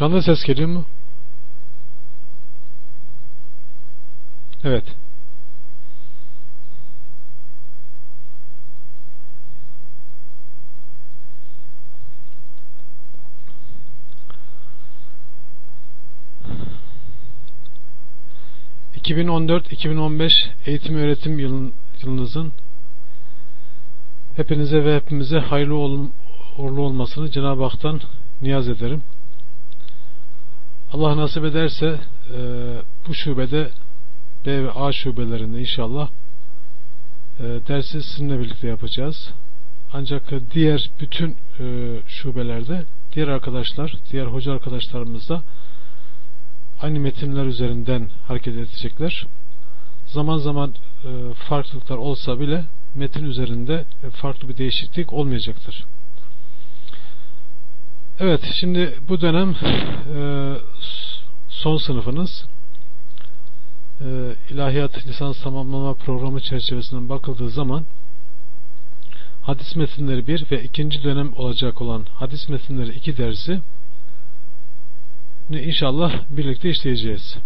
Şu anda ses geliyor mu? Evet. ...2014-2015 eğitim öğretim yılın, yılınızın... ...hepinize ve hepimize hayırlı uğurlu olmasını Cenab-ı Hak'tan niyaz ederim. Allah nasip ederse e, bu şubede B ve A şubelerinde inşallah e, dersi sizinle birlikte yapacağız. Ancak diğer bütün e, şubelerde diğer arkadaşlar, diğer hoca arkadaşlarımız da aynı metinler üzerinden hareket edecekler. Zaman zaman e, farklılıklar olsa bile metin üzerinde farklı bir değişiklik olmayacaktır. Evet, şimdi bu dönem e, son sınıfınız e, ilahiyat lisans tamamlama programı çerçevesinden bakıldığı zaman hadis metinleri bir ve ikinci dönem olacak olan hadis metinleri iki dersi inşallah birlikte işleyeceğiz.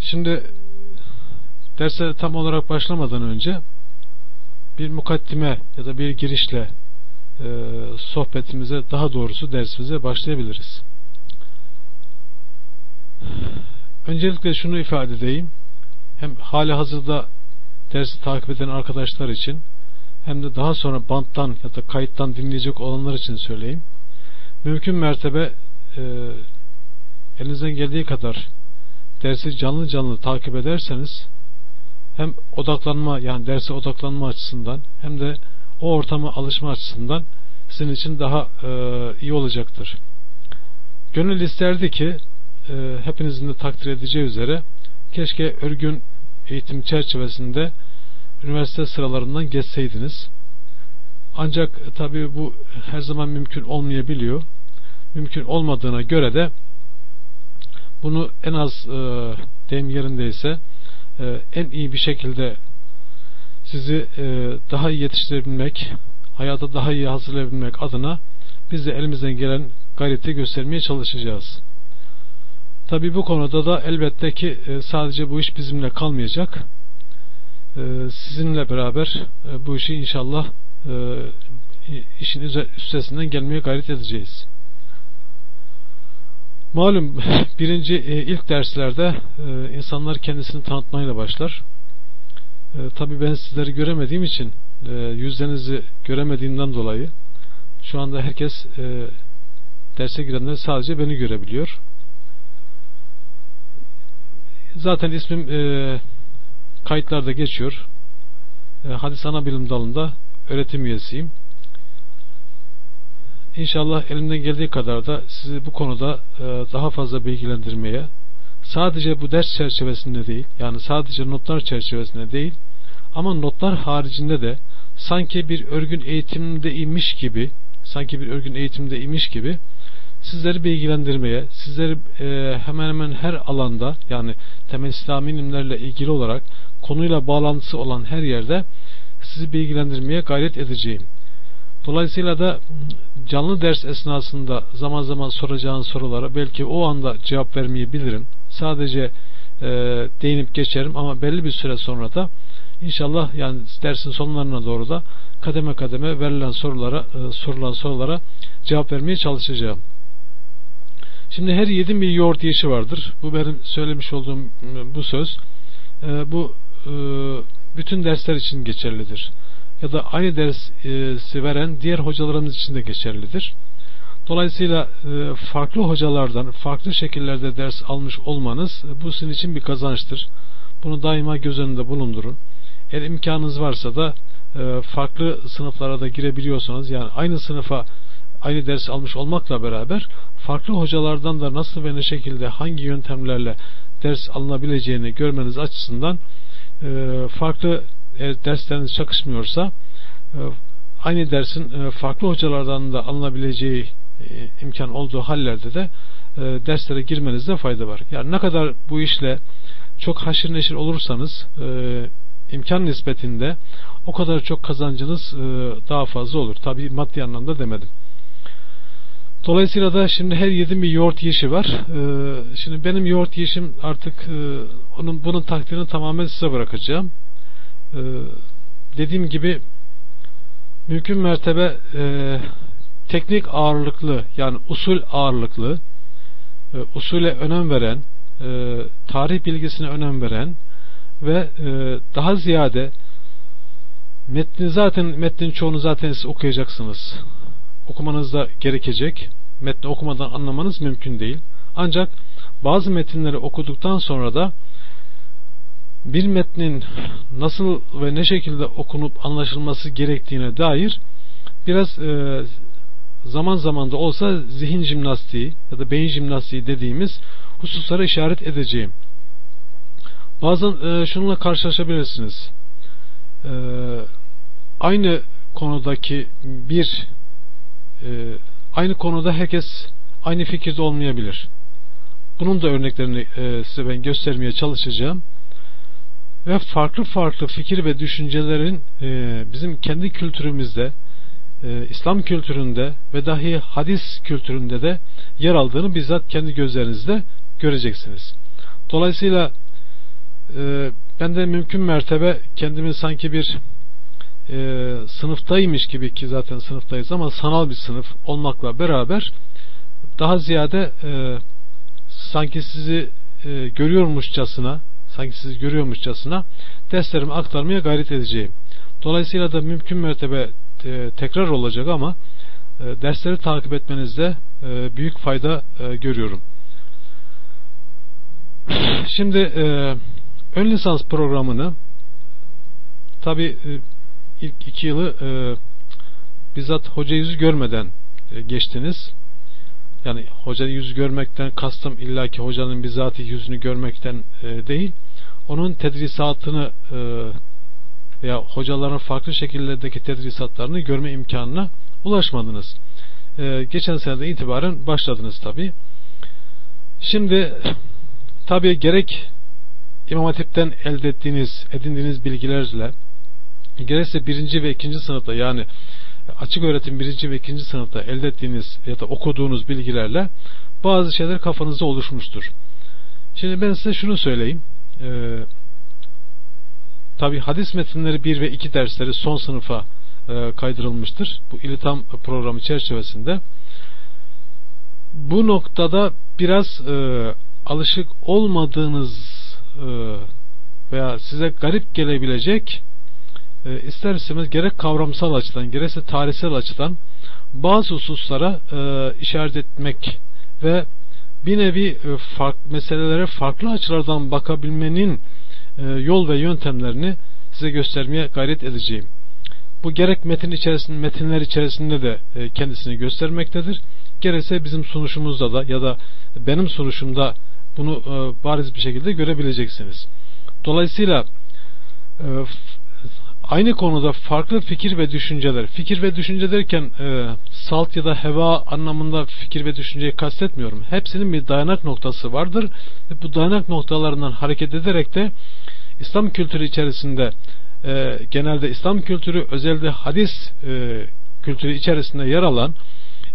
Şimdi derse tam olarak başlamadan önce bir mukaddime ya da bir girişle e, sohbetimize daha doğrusu dersimize başlayabiliriz. Öncelikle şunu ifade edeyim. Hem hali hazırda dersi takip eden arkadaşlar için hem de daha sonra banttan ya da kayıttan dinleyecek olanlar için söyleyeyim. Mümkün mertebe e, elinizden geldiği kadar dersi canlı canlı takip ederseniz hem odaklanma yani derse odaklanma açısından hem de o ortama alışma açısından sizin için daha e, iyi olacaktır. Gönül isterdi ki e, hepinizin de takdir edeceği üzere keşke örgün eğitim çerçevesinde üniversite sıralarından geçseydiniz. Ancak e, tabii bu her zaman mümkün olmayabiliyor. Mümkün olmadığına göre de bunu en az e, deyim yerindeyse e, en iyi bir şekilde sizi e, daha iyi yetiştirebilmek, hayata daha iyi hazırlayabilmek adına biz de elimizden gelen gayreti göstermeye çalışacağız. Tabi bu konuda da elbette ki e, sadece bu iş bizimle kalmayacak. E, sizinle beraber bu işi inşallah işin üstesinden gelmeye gayret edeceğiz. Malum birinci ilk derslerde insanlar kendisini tanıtmayla başlar. Tabi ben sizleri göremediğim için yüzlerinizi göremediğimden dolayı şu anda herkes derse girenler sadece beni görebiliyor. Zaten ismim e, kayıtlarda geçiyor. E, hadis ana bilim dalında öğretim üyesiyim. İnşallah elimden geldiği kadar da sizi bu konuda e, daha fazla bilgilendirmeye sadece bu ders çerçevesinde değil yani sadece notlar çerçevesinde değil ama notlar haricinde de sanki bir örgün eğitimde imiş gibi sanki bir örgün eğitimde imiş gibi sizleri bilgilendirmeye, sizleri e, hemen hemen her alanda yani temel İslami ilimlerle ilgili olarak konuyla bağlantısı olan her yerde sizi bilgilendirmeye gayret edeceğim. Dolayısıyla da canlı ders esnasında zaman zaman soracağın sorulara belki o anda cevap vermeyebilirim. Sadece e, değinip geçerim ama belli bir süre sonra da inşallah yani dersin sonlarına doğru da kademe kademe verilen sorulara e, sorulan sorulara cevap vermeye çalışacağım. Şimdi her yedim bir yoğurt yiyişi vardır. Bu benim söylemiş olduğum e, bu söz. E, bu e, bütün dersler için geçerlidir. Ya da aynı dersi veren diğer hocalarımız için de geçerlidir. Dolayısıyla farklı hocalardan farklı şekillerde ders almış olmanız bu sizin için bir kazançtır. Bunu daima göz önünde bulundurun. Eğer imkanınız varsa da farklı sınıflara da girebiliyorsanız yani aynı sınıfa aynı ders almış olmakla beraber farklı hocalardan da nasıl ve ne şekilde hangi yöntemlerle ders alınabileceğini görmeniz açısından e, farklı e, dersleriniz çakışmıyorsa e, aynı dersin e, farklı hocalardan da alınabileceği e, imkan olduğu hallerde de e, derslere girmenizde fayda var. Yani ne kadar bu işle çok haşır neşir olursanız e, imkan nispetinde o kadar çok kazancınız e, daha fazla olur. Tabi maddi anlamda demedim. Dolayısıyla da şimdi her yedim bir yoğurt yiyişi var. Şimdi benim yoğurt yiyişim artık e, onun bunun takdirini tamamen size bırakacağım. Dediğim gibi mümkün mertebe e, teknik ağırlıklı yani usul ağırlıklı e, usule önem veren e, tarih bilgisine önem veren ve e, daha ziyade metni zaten metnin çoğunu zaten siz okuyacaksınız. Okumanız da gerekecek. Metni okumadan anlamanız mümkün değil. Ancak bazı metinleri okuduktan sonra da bir metnin nasıl ve ne şekilde okunup anlaşılması gerektiğine dair biraz e, zaman zaman da olsa zihin jimnastiği ya da beyin jimnastiği dediğimiz hususlara işaret edeceğim. Bazen e, şununla karşılaşabilirsiniz. E, aynı konudaki bir e, aynı konuda herkes aynı fikirde olmayabilir. Bunun da örneklerini e, size ben göstermeye çalışacağım. Ve farklı farklı fikir ve düşüncelerin e, bizim kendi kültürümüzde, e, İslam kültüründe ve dahi hadis kültüründe de yer aldığını bizzat kendi gözlerinizde göreceksiniz. Dolayısıyla e, ben de mümkün mertebe kendimi sanki bir e, sınıftaymış gibi ki zaten sınıftayız ama sanal bir sınıf olmakla beraber daha ziyade e, sanki sizi e, görüyormuşçasına sanki sizi görüyormuşçasına derslerimi aktarmaya gayret edeceğim. Dolayısıyla da mümkün mertebe e, tekrar olacak ama e, dersleri takip etmenizde e, büyük fayda e, görüyorum. Şimdi e, ön lisans programını tabi e, ilk iki yılı e, bizzat hoca yüzü görmeden e, geçtiniz. Yani hoca yüzü görmekten kastım illaki hocanın bizzat yüzünü görmekten e, değil. Onun tedrisatını e, veya hocaların farklı şekillerdeki tedrisatlarını görme imkanına ulaşmadınız. E, geçen seneden itibaren başladınız tabi. Şimdi tabi gerek İmam Hatip'ten elde ettiğiniz, edindiğiniz bilgilerle gerekse birinci ve ikinci sınıfta yani açık öğretim birinci ve ikinci sınıfta elde ettiğiniz ya da okuduğunuz bilgilerle bazı şeyler kafanızda oluşmuştur. Şimdi ben size şunu söyleyeyim. Ee, Tabi hadis metinleri 1 ve 2 dersleri son sınıfa e, kaydırılmıştır. Bu ilitam programı çerçevesinde. Bu noktada biraz e, alışık olmadığınız e, veya size garip gelebilecek e, ister gerek kavramsal açıdan gerekse tarihsel açıdan bazı hususlara e, işaret etmek ve bir nevi e, fark, meselelere farklı açılardan bakabilmenin yol ve yöntemlerini size göstermeye gayret edeceğim. Bu gerek metin içerisinde, metinler içerisinde de e, kendisini göstermektedir. Gerekse bizim sunuşumuzda da ya da benim sunuşumda bunu e, bariz bir şekilde görebileceksiniz. Dolayısıyla aynı konuda farklı fikir ve düşünceler, fikir ve düşünce derken e, salt ya da heva anlamında fikir ve düşünceyi kastetmiyorum. Hepsinin bir dayanak noktası vardır bu dayanak noktalarından hareket ederek de İslam kültürü içerisinde e, genelde İslam kültürü özellikle hadis e, kültürü içerisinde yer alan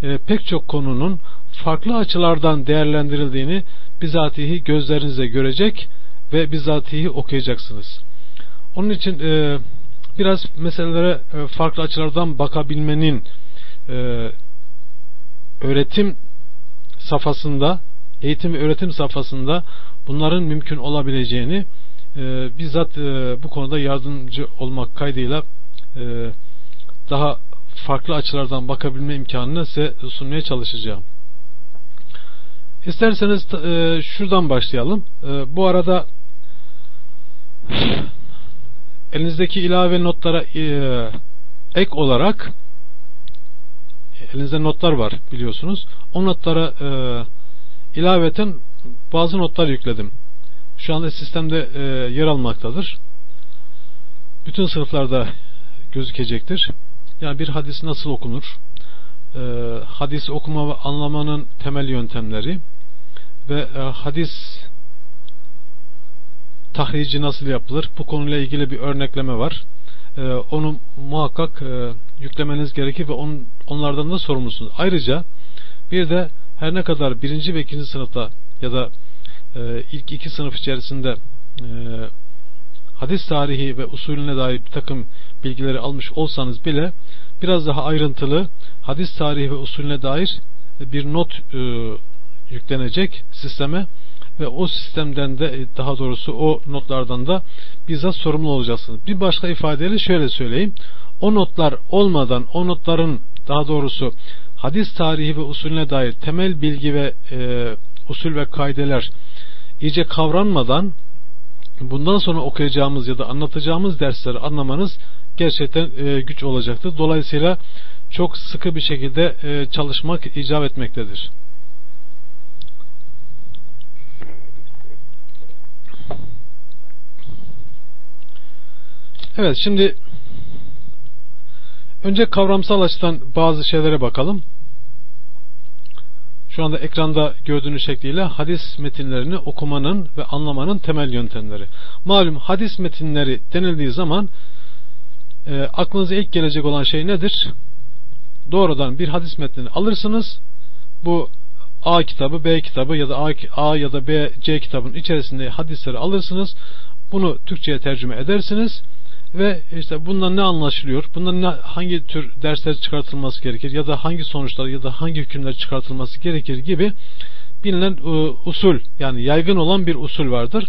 e, pek çok konunun farklı açılardan değerlendirildiğini bizatihi gözlerinize görecek ve bizatihi okuyacaksınız. Onun için e, biraz meselelere e, farklı açılardan bakabilmenin e, öğretim safhasında, eğitim ve öğretim safhasında bunların mümkün olabileceğini e, bizzat bu konuda yardımcı olmak kaydıyla daha farklı açılardan bakabilme imkanını size sunmaya çalışacağım. İsterseniz şuradan başlayalım. bu arada elinizdeki ilave notlara e, ek olarak elinizde notlar var biliyorsunuz. O notlara e, ilaveten bazı notlar yükledim. Şu anda sistemde e, yer almaktadır. Bütün sınıflarda gözükecektir. Yani bir hadis nasıl okunur? E, hadis okuma ve anlamanın temel yöntemleri ve e, hadis tahrici nasıl yapılır? Bu konuyla ilgili bir örnekleme var. Ee, onu muhakkak e, yüklemeniz gerekir ve on, onlardan da sorumlusunuz. Ayrıca Bir de her ne kadar birinci ve ikinci sınıfta ya da e, ilk iki sınıf içerisinde e, hadis tarihi ve usulüne dair bir takım bilgileri almış olsanız bile biraz daha ayrıntılı hadis tarihi ve usulüne dair bir not e, yüklenecek sisteme ve o sistemden de e, daha doğrusu o notlardan da bizzat sorumlu olacaksınız. Bir başka ifadeyle şöyle söyleyeyim. O notlar olmadan o notların daha doğrusu hadis tarihi ve usulüne dair temel bilgi ve e, usul ve kaideler iyice kavranmadan bundan sonra okuyacağımız ya da anlatacağımız dersleri anlamanız gerçekten e, güç olacaktır. Dolayısıyla çok sıkı bir şekilde e, çalışmak icap etmektedir. Evet şimdi önce kavramsal açıdan bazı şeylere bakalım. Şu anda ekranda gördüğünüz şekliyle hadis metinlerini okumanın ve anlamanın temel yöntemleri. Malum hadis metinleri denildiği zaman e, aklınıza ilk gelecek olan şey nedir? Doğrudan bir hadis metnini alırsınız. Bu A kitabı, B kitabı ya da A, A ya da B, C kitabın içerisinde hadisleri alırsınız. Bunu Türkçe'ye tercüme edersiniz ve işte bundan ne anlaşılıyor? Bundan ne, hangi tür dersler çıkartılması gerekir ya da hangi sonuçlar ya da hangi hükümler çıkartılması gerekir gibi bilinen e, usul yani yaygın olan bir usul vardır.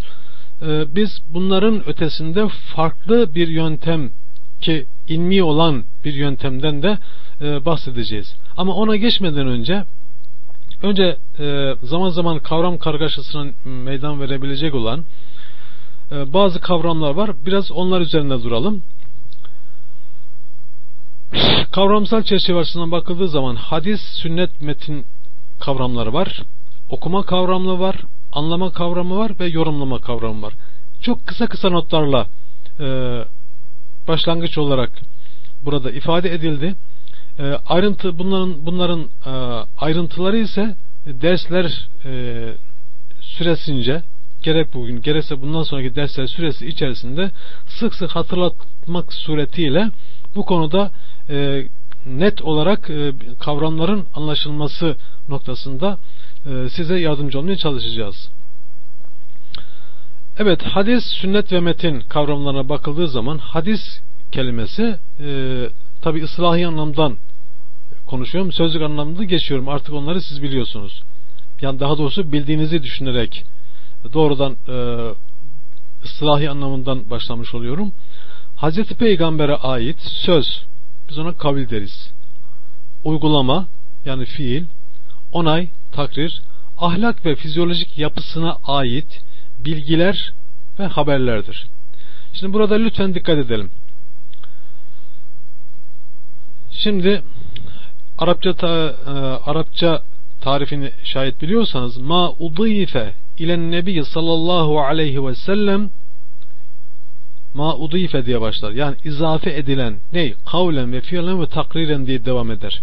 E, biz bunların ötesinde farklı bir yöntem ki ilmi olan bir yöntemden de e, bahsedeceğiz. Ama ona geçmeden önce önce e, zaman zaman kavram kargaşasına meydan verebilecek olan e, bazı kavramlar var. Biraz onlar üzerinde duralım. Kavramsal çerçeve açısından bakıldığı zaman hadis, sünnet, metin kavramları var. Okuma kavramı var, anlama kavramı var ve yorumlama kavramı var. Çok kısa kısa notlarla e, başlangıç olarak burada ifade edildi. E, ayrıntı bunların bunların e, ayrıntıları ise dersler e, süresince gerek bugün gerekse bundan sonraki dersler süresi içerisinde sık sık hatırlatmak suretiyle bu konuda e, net olarak e, kavramların anlaşılması noktasında e, size yardımcı olmaya çalışacağız. Evet, hadis, sünnet ve metin kavramlarına bakıldığı zaman hadis kelimesi e, tabi ıslahi anlamdan konuşuyorum. Sözlük anlamında geçiyorum. Artık onları siz biliyorsunuz. Yani daha doğrusu bildiğinizi düşünerek doğrudan e, ıslahi anlamından başlamış oluyorum. Hazreti Peygamber'e ait söz, biz ona kavil deriz. Uygulama, yani fiil, onay, takrir, ahlak ve fizyolojik yapısına ait bilgiler ve haberlerdir. Şimdi burada lütfen dikkat edelim. Şimdi Arapça ta, e, Arapça tarifini şayet biliyorsanız ma udife ilen nebi sallallahu aleyhi ve sellem ma udife diye başlar. Yani izafe edilen ne? Kavlen ve fiilen ve takriren diye devam eder.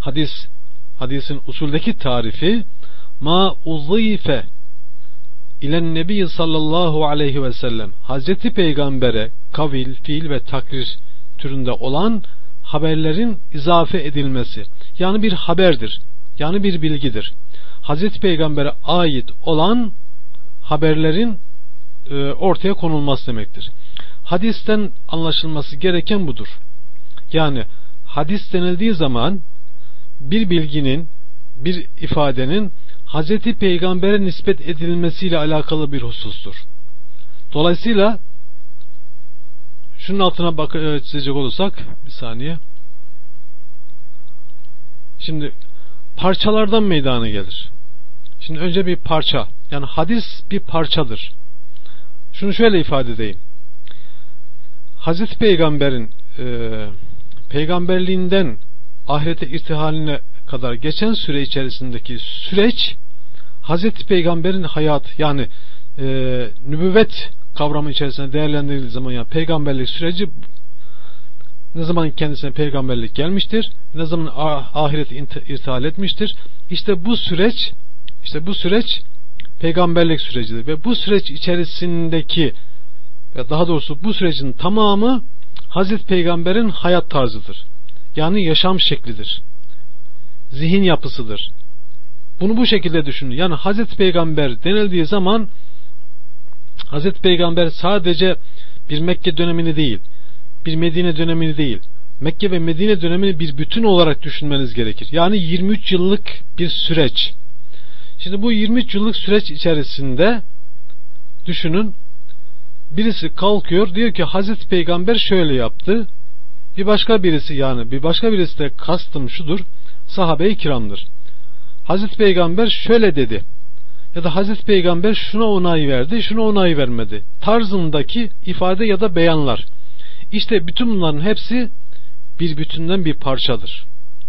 Hadis hadisin usuldeki tarifi ma udife ilen nebi sallallahu aleyhi ve sellem Hazreti Peygamber'e kavil, fiil ve takrir türünde olan haberlerin izafe edilmesi. Yani bir haberdir. Yani bir bilgidir. Hazreti Peygamber'e ait olan haberlerin e, ortaya konulması demektir. Hadisten anlaşılması gereken budur. Yani hadis denildiği zaman bir bilginin, bir ifadenin Hazreti Peygamber'e nispet edilmesiyle alakalı bir husustur. Dolayısıyla şunun altına bak e, çizecek olursak bir saniye. Şimdi parçalardan meydana gelir. Şimdi önce bir parça. Yani hadis bir parçadır. Şunu şöyle ifade edeyim. Hazreti Peygamber'in e, peygamberliğinden ahirete irtihaline kadar geçen süre içerisindeki süreç Hazreti Peygamber'in hayat yani e, nübüvvet kavramı içerisinde değerlendirildiği zaman yani peygamberlik süreci ne zaman kendisine peygamberlik gelmiştir, ne zaman ahireti irtihal etmiştir. İşte bu süreç işte bu süreç peygamberlik sürecidir ve bu süreç içerisindeki ve daha doğrusu bu sürecin tamamı Hazreti Peygamber'in hayat tarzıdır. Yani yaşam şeklidir. zihin yapısıdır. Bunu bu şekilde düşünün. Yani Hazreti Peygamber denildiği zaman Hazreti Peygamber sadece bir Mekke dönemini değil, bir Medine dönemini değil, Mekke ve Medine dönemini bir bütün olarak düşünmeniz gerekir. Yani 23 yıllık bir süreç. Şimdi bu 23 yıllık süreç içerisinde düşünün birisi kalkıyor diyor ki Hazreti Peygamber şöyle yaptı. Bir başka birisi yani bir başka birisi de kastım şudur. Sahabe-i kiramdır. Hazreti Peygamber şöyle dedi. Ya da Hazreti Peygamber şuna onay verdi, şuna onay vermedi. Tarzındaki ifade ya da beyanlar. İşte bütün bunların hepsi bir bütünden bir parçadır.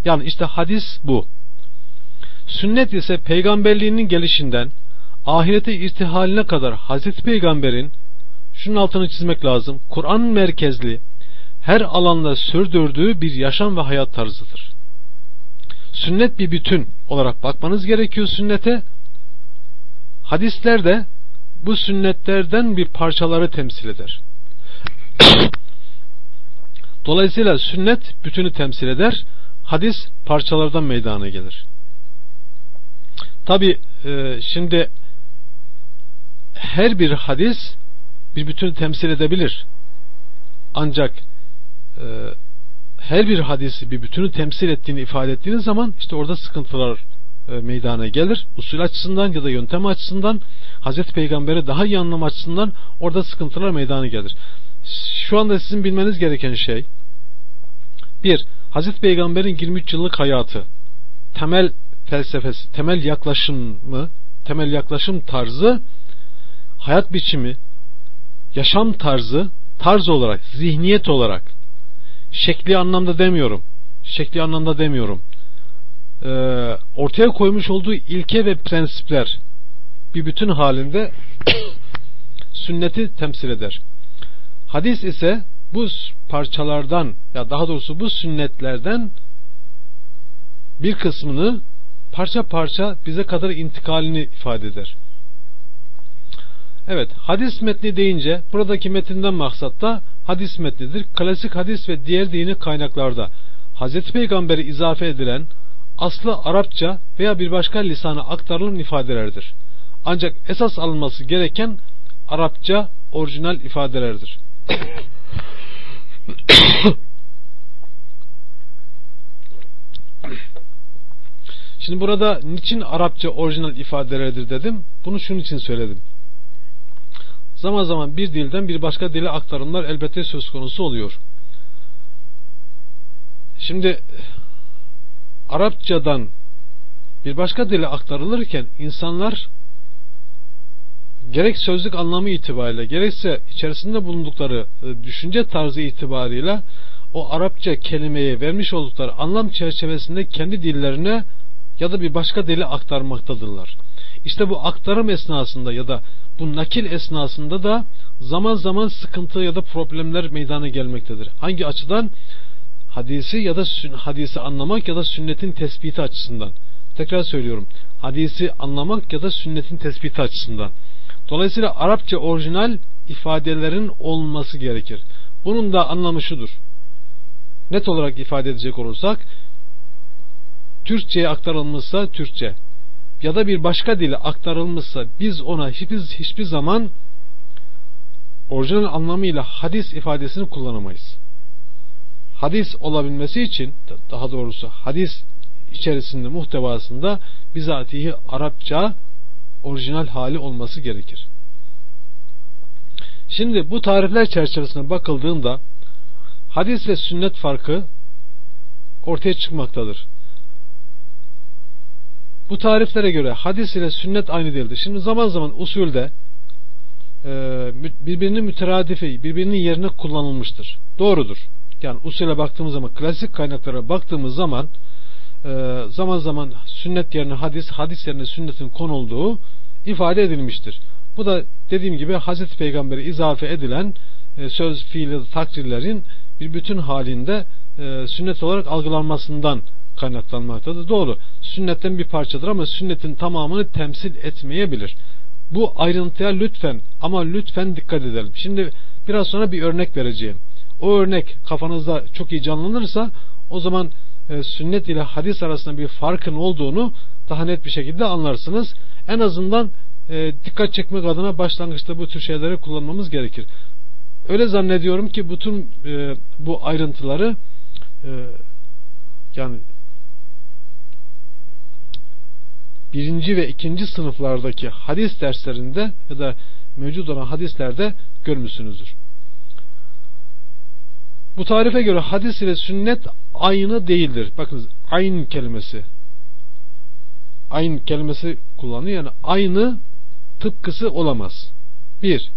Yani işte hadis bu. Sünnet ise peygamberliğinin gelişinden ahirete irtihaline kadar Hazreti Peygamber'in şunun altını çizmek lazım. Kur'an merkezli her alanda sürdürdüğü bir yaşam ve hayat tarzıdır. Sünnet bir bütün olarak bakmanız gerekiyor sünnete. Hadisler de bu sünnetlerden bir parçaları temsil eder. Dolayısıyla sünnet bütünü temsil eder. Hadis parçalardan meydana gelir. Tabi e, şimdi her bir hadis bir bütünü temsil edebilir. Ancak e, her bir hadisi bir bütünü temsil ettiğini ifade ettiğiniz zaman işte orada sıkıntılar e, meydana gelir. Usul açısından ya da yöntem açısından Hazreti Peygamber'i daha iyi anlam açısından orada sıkıntılar meydana gelir. Şu anda sizin bilmeniz gereken şey bir, Hazreti Peygamber'in 23 yıllık hayatı temel felsefesi, temel yaklaşımı, temel yaklaşım tarzı hayat biçimi, yaşam tarzı, tarz olarak, zihniyet olarak şekli anlamda demiyorum. Şekli anlamda demiyorum. Ee, ortaya koymuş olduğu ilke ve prensipler bir bütün halinde sünneti temsil eder. Hadis ise bu parçalardan ya daha doğrusu bu sünnetlerden bir kısmını parça parça bize kadar intikalini ifade eder. Evet, hadis metni deyince buradaki metinden maksat da hadis metnidir. Klasik hadis ve diğer dini kaynaklarda Hazreti Peygamber'e izafe edilen aslı Arapça veya bir başka lisana aktarılan ifadelerdir. Ancak esas alınması gereken Arapça orijinal ifadelerdir. Şimdi burada niçin Arapça orijinal ifadelerdir dedim? Bunu şunun için söyledim. Zaman zaman bir dilden bir başka dile aktarımlar elbette söz konusu oluyor. Şimdi Arapçadan bir başka dile aktarılırken insanlar gerek sözlük anlamı itibariyle gerekse içerisinde bulundukları e, düşünce tarzı itibariyle o Arapça kelimeye vermiş oldukları anlam çerçevesinde kendi dillerine ya da bir başka dili aktarmaktadırlar. İşte bu aktarım esnasında ya da bu nakil esnasında da zaman zaman sıkıntı ya da problemler meydana gelmektedir. Hangi açıdan? Hadisi ya da hadisi anlamak ya da sünnetin tespiti açısından. Tekrar söylüyorum. Hadisi anlamak ya da sünnetin tespiti açısından. Dolayısıyla Arapça orijinal ifadelerin olması gerekir. Bunun da anlamı şudur. Net olarak ifade edecek olursak Türkçe'ye aktarılmışsa Türkçe ya da bir başka dile aktarılmışsa biz ona hiçbir, hiçbir zaman orijinal anlamıyla hadis ifadesini kullanamayız. Hadis olabilmesi için daha doğrusu hadis içerisinde muhtevasında bizatihi Arapça orijinal hali olması gerekir. Şimdi bu tarifler çerçevesine bakıldığında hadis ve sünnet farkı ortaya çıkmaktadır. Bu tariflere göre hadis ile sünnet aynı değildir. Şimdi zaman zaman usulde e, birbirinin müteradifi, birbirinin yerine kullanılmıştır. Doğrudur. Yani usule baktığımız zaman, klasik kaynaklara baktığımız zaman e, zaman zaman sünnet yerine hadis, hadis yerine sünnetin konulduğu ifade edilmiştir. Bu da dediğim gibi Hazreti Peygamber'e izafe edilen e, söz, fiil takdirlerin bir bütün halinde sünnet olarak algılanmasından kaynaklanmaktadır. Doğru. Sünnetten bir parçadır ama sünnetin tamamını temsil etmeyebilir. Bu ayrıntıya lütfen ama lütfen dikkat edelim. Şimdi biraz sonra bir örnek vereceğim. O örnek kafanızda çok iyi canlanırsa o zaman e, sünnet ile hadis arasında bir farkın olduğunu daha net bir şekilde anlarsınız. En azından e, dikkat çekmek adına başlangıçta bu tür şeyleri kullanmamız gerekir. Öyle zannediyorum ki bütün e, bu ayrıntıları e, yani birinci ve ikinci sınıflardaki hadis derslerinde ya da mevcut olan hadislerde görmüşsünüzdür. Bu tarife göre hadis ile sünnet aynı değildir. Bakınız aynı kelimesi. Aynı kelimesi kullanıyor. Yani aynı tıpkısı olamaz. Bir.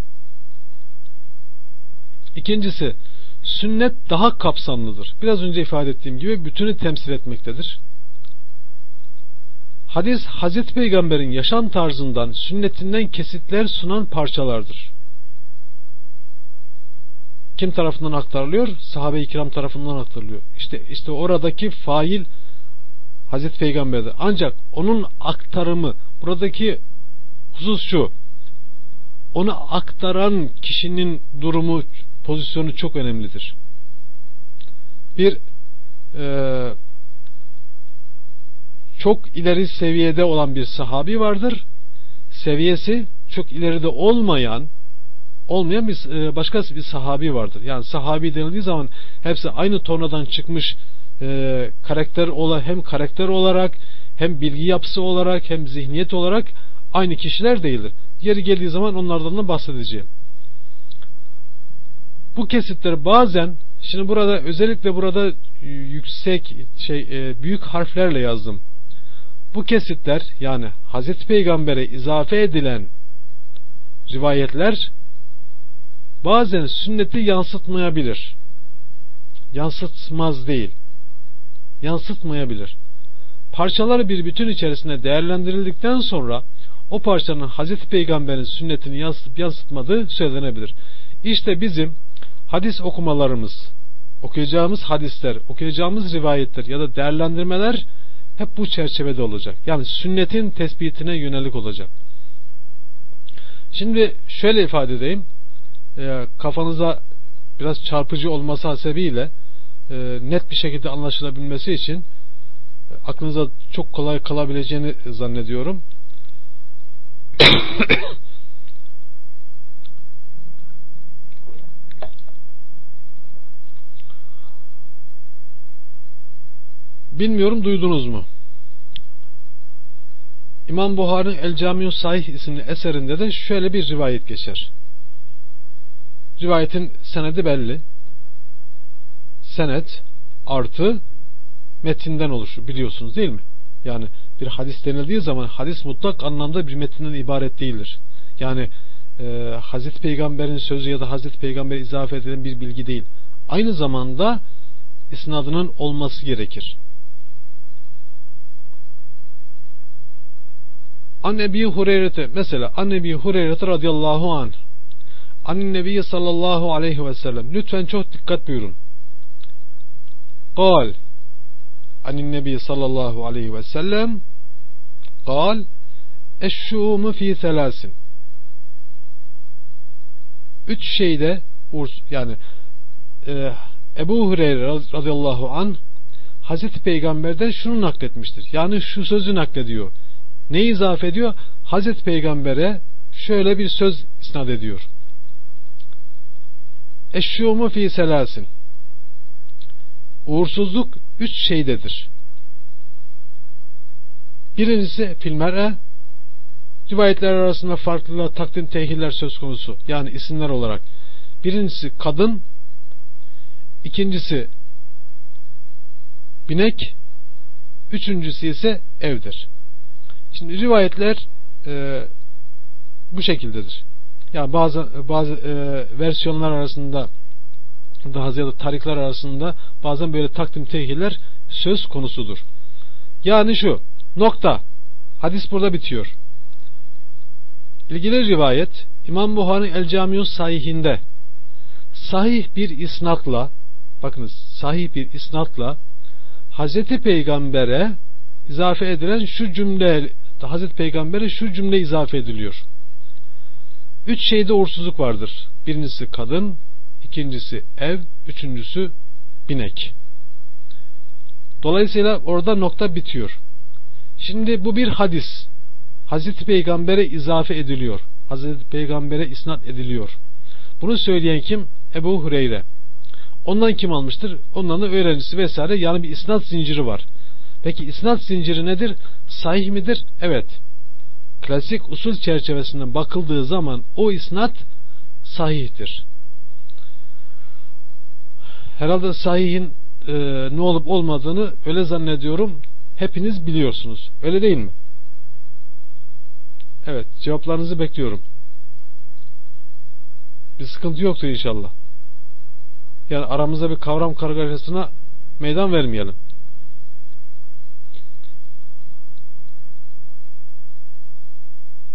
İkincisi sünnet daha kapsamlıdır. Biraz önce ifade ettiğim gibi bütünü temsil etmektedir. Hadis Hazreti Peygamber'in yaşam tarzından, sünnetinden kesitler sunan parçalardır. Kim tarafından aktarılıyor? Sahabe-i kiram tarafından aktarılıyor. İşte işte oradaki fail Hazreti Peygamber'dir. Ancak onun aktarımı buradaki husus şu. Onu aktaran kişinin durumu, pozisyonu çok önemlidir. Bir e, çok ileri seviyede olan bir sahabi vardır. Seviyesi çok ileride olmayan olmayan bir e, başka bir sahabi vardır. Yani sahabi denildiği zaman hepsi aynı tornadan çıkmış e, karakter ola hem karakter olarak hem bilgi yapısı olarak hem zihniyet olarak aynı kişiler değildir. Yeri geldiği zaman onlardan da bahsedeceğim. Bu kesitler bazen şimdi burada özellikle burada yüksek şey e, büyük harflerle yazdım. Bu kesitler yani Hazreti Peygamber'e izafe edilen rivayetler bazen sünneti yansıtmayabilir. Yansıtmaz değil. Yansıtmayabilir. Parçaları bir bütün içerisinde değerlendirildikten sonra o parçanın Hazreti Peygamber'in sünnetini yansıtıp yansıtmadığı söylenebilir. İşte bizim hadis okumalarımız, okuyacağımız hadisler, okuyacağımız rivayetler ya da değerlendirmeler hep bu çerçevede olacak. Yani sünnetin tespitine yönelik olacak. Şimdi şöyle ifade edeyim. E, kafanıza biraz çarpıcı olması hasebiyle e, net bir şekilde anlaşılabilmesi için e, aklınıza çok kolay kalabileceğini zannediyorum. Bilmiyorum duydunuz mu? İmam Buhari'nin El Camiu Sahih isimli eserinde de şöyle bir rivayet geçer. Rivayetin senedi belli. Senet artı metinden oluşur biliyorsunuz değil mi? Yani bir hadis denildiği zaman hadis mutlak anlamda bir metinden ibaret değildir. Yani e, Hazreti Peygamber'in sözü ya da Hazreti Peygamber izafe edilen bir bilgi değil. Aynı zamanda isnadının olması gerekir. An Ebi Hureyre'te mesela An Ebi Hureyre'te radıyallahu an Anin Nebiye sallallahu aleyhi ve sellem lütfen çok dikkat buyurun. Kal Anin Nebiye sallallahu aleyhi ve sellem Kal Eşşumu fi selasin Üç şeyde yani e, Ebu Hureyre radıyallahu an Hazreti Peygamber'den şunu nakletmiştir. Yani şu sözü naklediyor. Ne izaf ediyor? Hazreti Peygamber'e şöyle bir söz isnat ediyor. Eşşumu fi selasin. Uğursuzluk üç şeydedir. Birincisi filmere rivayetler arasında farklı takdim tehiller söz konusu. Yani isimler olarak. Birincisi kadın, ikincisi binek, üçüncüsü ise evdir. Şimdi rivayetler e, bu şekildedir. Yani bazı bazı e, versiyonlar arasında daha ziyade tarikler arasında bazen böyle takdim tehiller söz konusudur. Yani şu nokta hadis burada bitiyor. İlgili rivayet İmam Buhari El Camius sahihinde sahih bir isnatla bakınız sahih bir isnatla Hazreti Peygamber'e izafe edilen şu cümle Hazreti Peygamber'e şu cümle izafe ediliyor. Üç şeyde uğursuzluk vardır. Birincisi kadın, ikincisi ev, üçüncüsü binek. Dolayısıyla orada nokta bitiyor. Şimdi bu bir hadis. Hazreti Peygamber'e izafe ediliyor. Hazreti Peygamber'e isnat ediliyor. Bunu söyleyen kim? Ebu Hureyre. Ondan kim almıştır? Ondan da öğrencisi vesaire. Yani bir isnat zinciri var. Peki isnat zinciri nedir? Sahih midir? Evet. Klasik usul çerçevesinden bakıldığı zaman o isnat sahihtir. Herhalde sahihin e, ne olup olmadığını öyle zannediyorum hepiniz biliyorsunuz. Öyle değil mi? Evet, cevaplarınızı bekliyorum. Bir sıkıntı yoktur inşallah. Yani aramızda bir kavram kargaşasına meydan vermeyelim.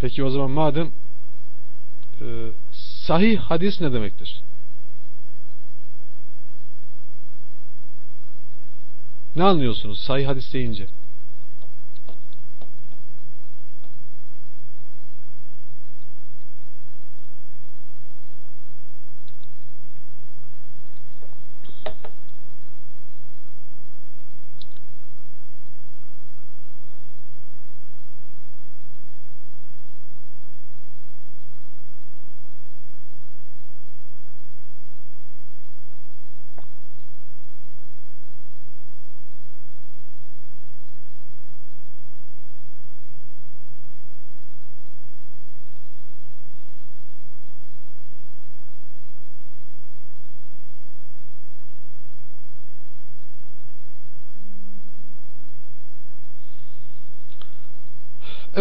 Peki o zaman madem e, sahih hadis ne demektir? Ne anlıyorsunuz sahih hadis deyince?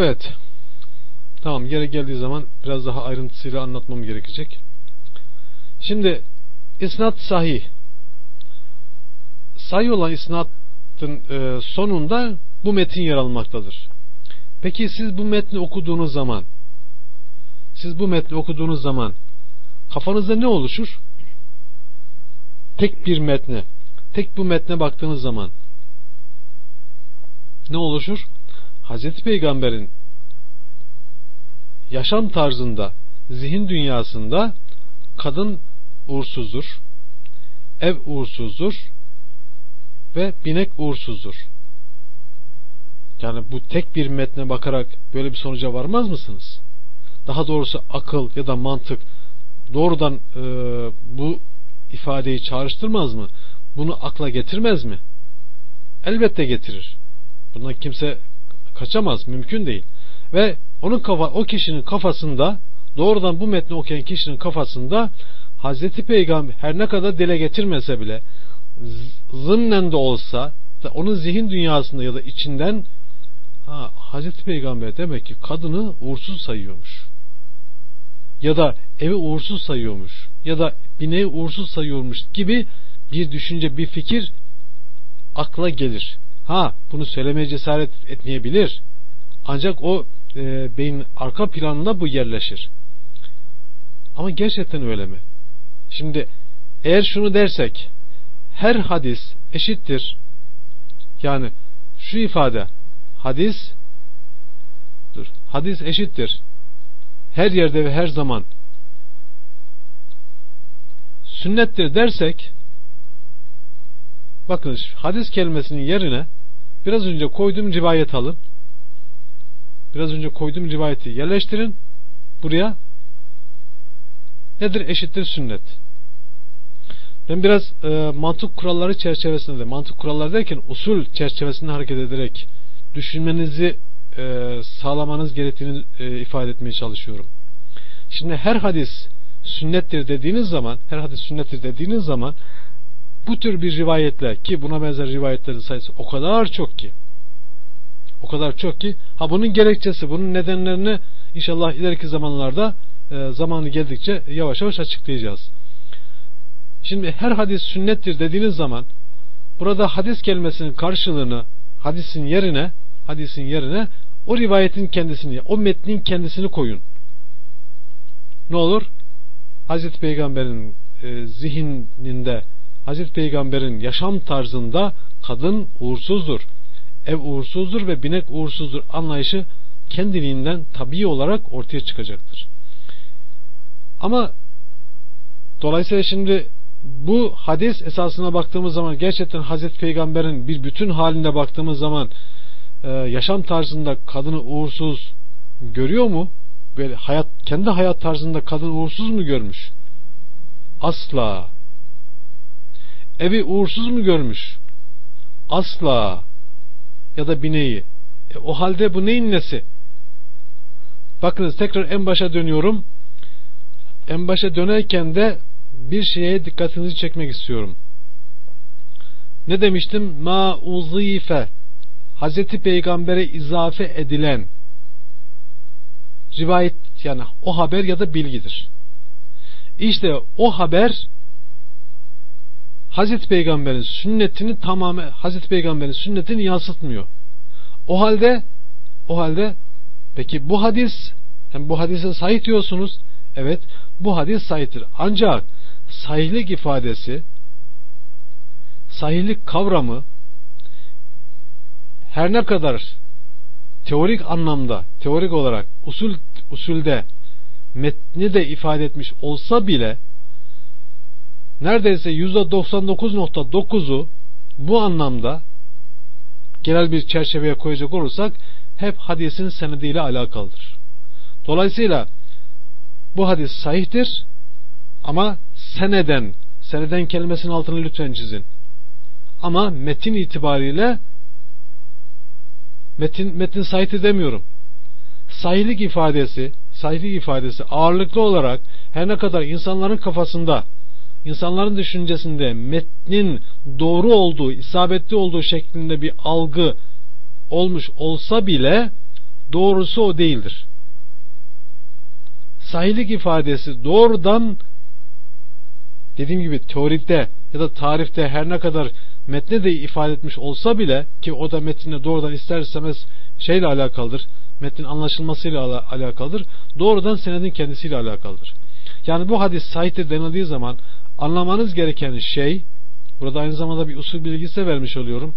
Evet. Tamam yere geldiği zaman biraz daha ayrıntısıyla anlatmam gerekecek. Şimdi isnat sahih. Sahih olan isnatın e, sonunda bu metin yer almaktadır. Peki siz bu metni okuduğunuz zaman siz bu metni okuduğunuz zaman kafanızda ne oluşur? Tek bir metne, tek bu metne baktığınız zaman ne oluşur? Hazreti Peygamber'in yaşam tarzında, zihin dünyasında kadın uğursuzdur, ev uğursuzdur ve binek uğursuzdur. Yani bu tek bir metne bakarak böyle bir sonuca varmaz mısınız? Daha doğrusu akıl ya da mantık doğrudan e, bu ifadeyi çağrıştırmaz mı? Bunu akla getirmez mi? Elbette getirir. Bundan kimse kaçamaz, mümkün değil. Ve onun kafa, o kişinin kafasında doğrudan bu metni okuyan kişinin kafasında Hazreti Peygamber her ne kadar dile getirmese bile zımnen de olsa onun zihin dünyasında ya da içinden ha, Hazreti Peygamber demek ki kadını uğursuz sayıyormuş. Ya da evi uğursuz sayıyormuş. Ya da bineği uğursuz sayıyormuş gibi bir düşünce, bir fikir akla gelir. Ha bunu söylemeye cesaret etmeyebilir. Ancak o e, beyin arka planında bu yerleşir. Ama gerçekten öyle mi? Şimdi eğer şunu dersek her hadis eşittir. Yani şu ifade hadis dur, hadis eşittir. Her yerde ve her zaman sünnettir dersek bakın hadis kelimesinin yerine Biraz önce koyduğum rivayet alın. Biraz önce koyduğum rivayeti yerleştirin. Buraya nedir? Eşittir sünnet. Ben biraz e, mantık kuralları çerçevesinde de, mantık kuralları derken usul çerçevesinde hareket ederek düşünmenizi e, sağlamanız gerektiğini e, ifade etmeye çalışıyorum. Şimdi her hadis sünnettir dediğiniz zaman, her hadis sünnettir dediğiniz zaman bu tür bir rivayetle ki buna benzer rivayetlerin sayısı o kadar çok ki o kadar çok ki ha bunun gerekçesi bunun nedenlerini inşallah ileriki zamanlarda e, zamanı geldikçe yavaş yavaş açıklayacağız. Şimdi her hadis sünnettir dediğiniz zaman burada hadis kelimesinin karşılığını hadisin yerine hadisin yerine o rivayetin kendisini o metnin kendisini koyun. Ne olur? Hazreti Peygamber'in e, zihninde Hazreti Peygamber'in yaşam tarzında kadın uğursuzdur, ev uğursuzdur ve binek uğursuzdur anlayışı kendiliğinden tabii olarak ortaya çıkacaktır. Ama dolayısıyla şimdi bu hadis esasına baktığımız zaman gerçekten Hazreti Peygamber'in bir bütün halinde baktığımız zaman e, yaşam tarzında kadını uğursuz görüyor mu? Böyle hayat kendi hayat tarzında kadın uğursuz mu görmüş? Asla. Evi uğursuz mu görmüş? Asla. Ya da bineği. E, o halde bu neyin nesi? Bakınız tekrar en başa dönüyorum. En başa dönerken de bir şeye dikkatinizi çekmek istiyorum. Ne demiştim? Ma uzife Hazreti Peygamber'e izafe edilen rivayet yani o haber ya da bilgidir. İşte o haber Hazreti Peygamber'in sünnetini tamamen Hazreti Peygamber'in sünnetini yansıtmıyor. O halde o halde peki bu hadis hem bu hadise sahih diyorsunuz. Evet bu hadis sahihtir. Ancak sahihlik ifadesi sahihlik kavramı her ne kadar teorik anlamda, teorik olarak usul usulde metni de ifade etmiş olsa bile neredeyse %99.9'u bu anlamda genel bir çerçeveye koyacak olursak hep hadisin senediyle alakalıdır. Dolayısıyla bu hadis sahihtir ama seneden seneden kelimesinin altını lütfen çizin. Ama metin itibariyle metin, metin sahihtir demiyorum. Sahihlik ifadesi sahihlik ifadesi ağırlıklı olarak her ne kadar insanların kafasında insanların düşüncesinde metnin doğru olduğu, isabetli olduğu şeklinde bir algı olmuş olsa bile doğrusu o değildir. Sahihlik ifadesi doğrudan dediğim gibi teoride ya da tarifte her ne kadar metne de ifade etmiş olsa bile ki o da metnine doğrudan ister istemez şeyle alakalıdır. Metnin anlaşılmasıyla alakalıdır. Doğrudan senedin kendisiyle alakalıdır. Yani bu hadis sahihtir denildiği zaman anlamanız gereken şey burada aynı zamanda bir usul bilgisi de vermiş oluyorum.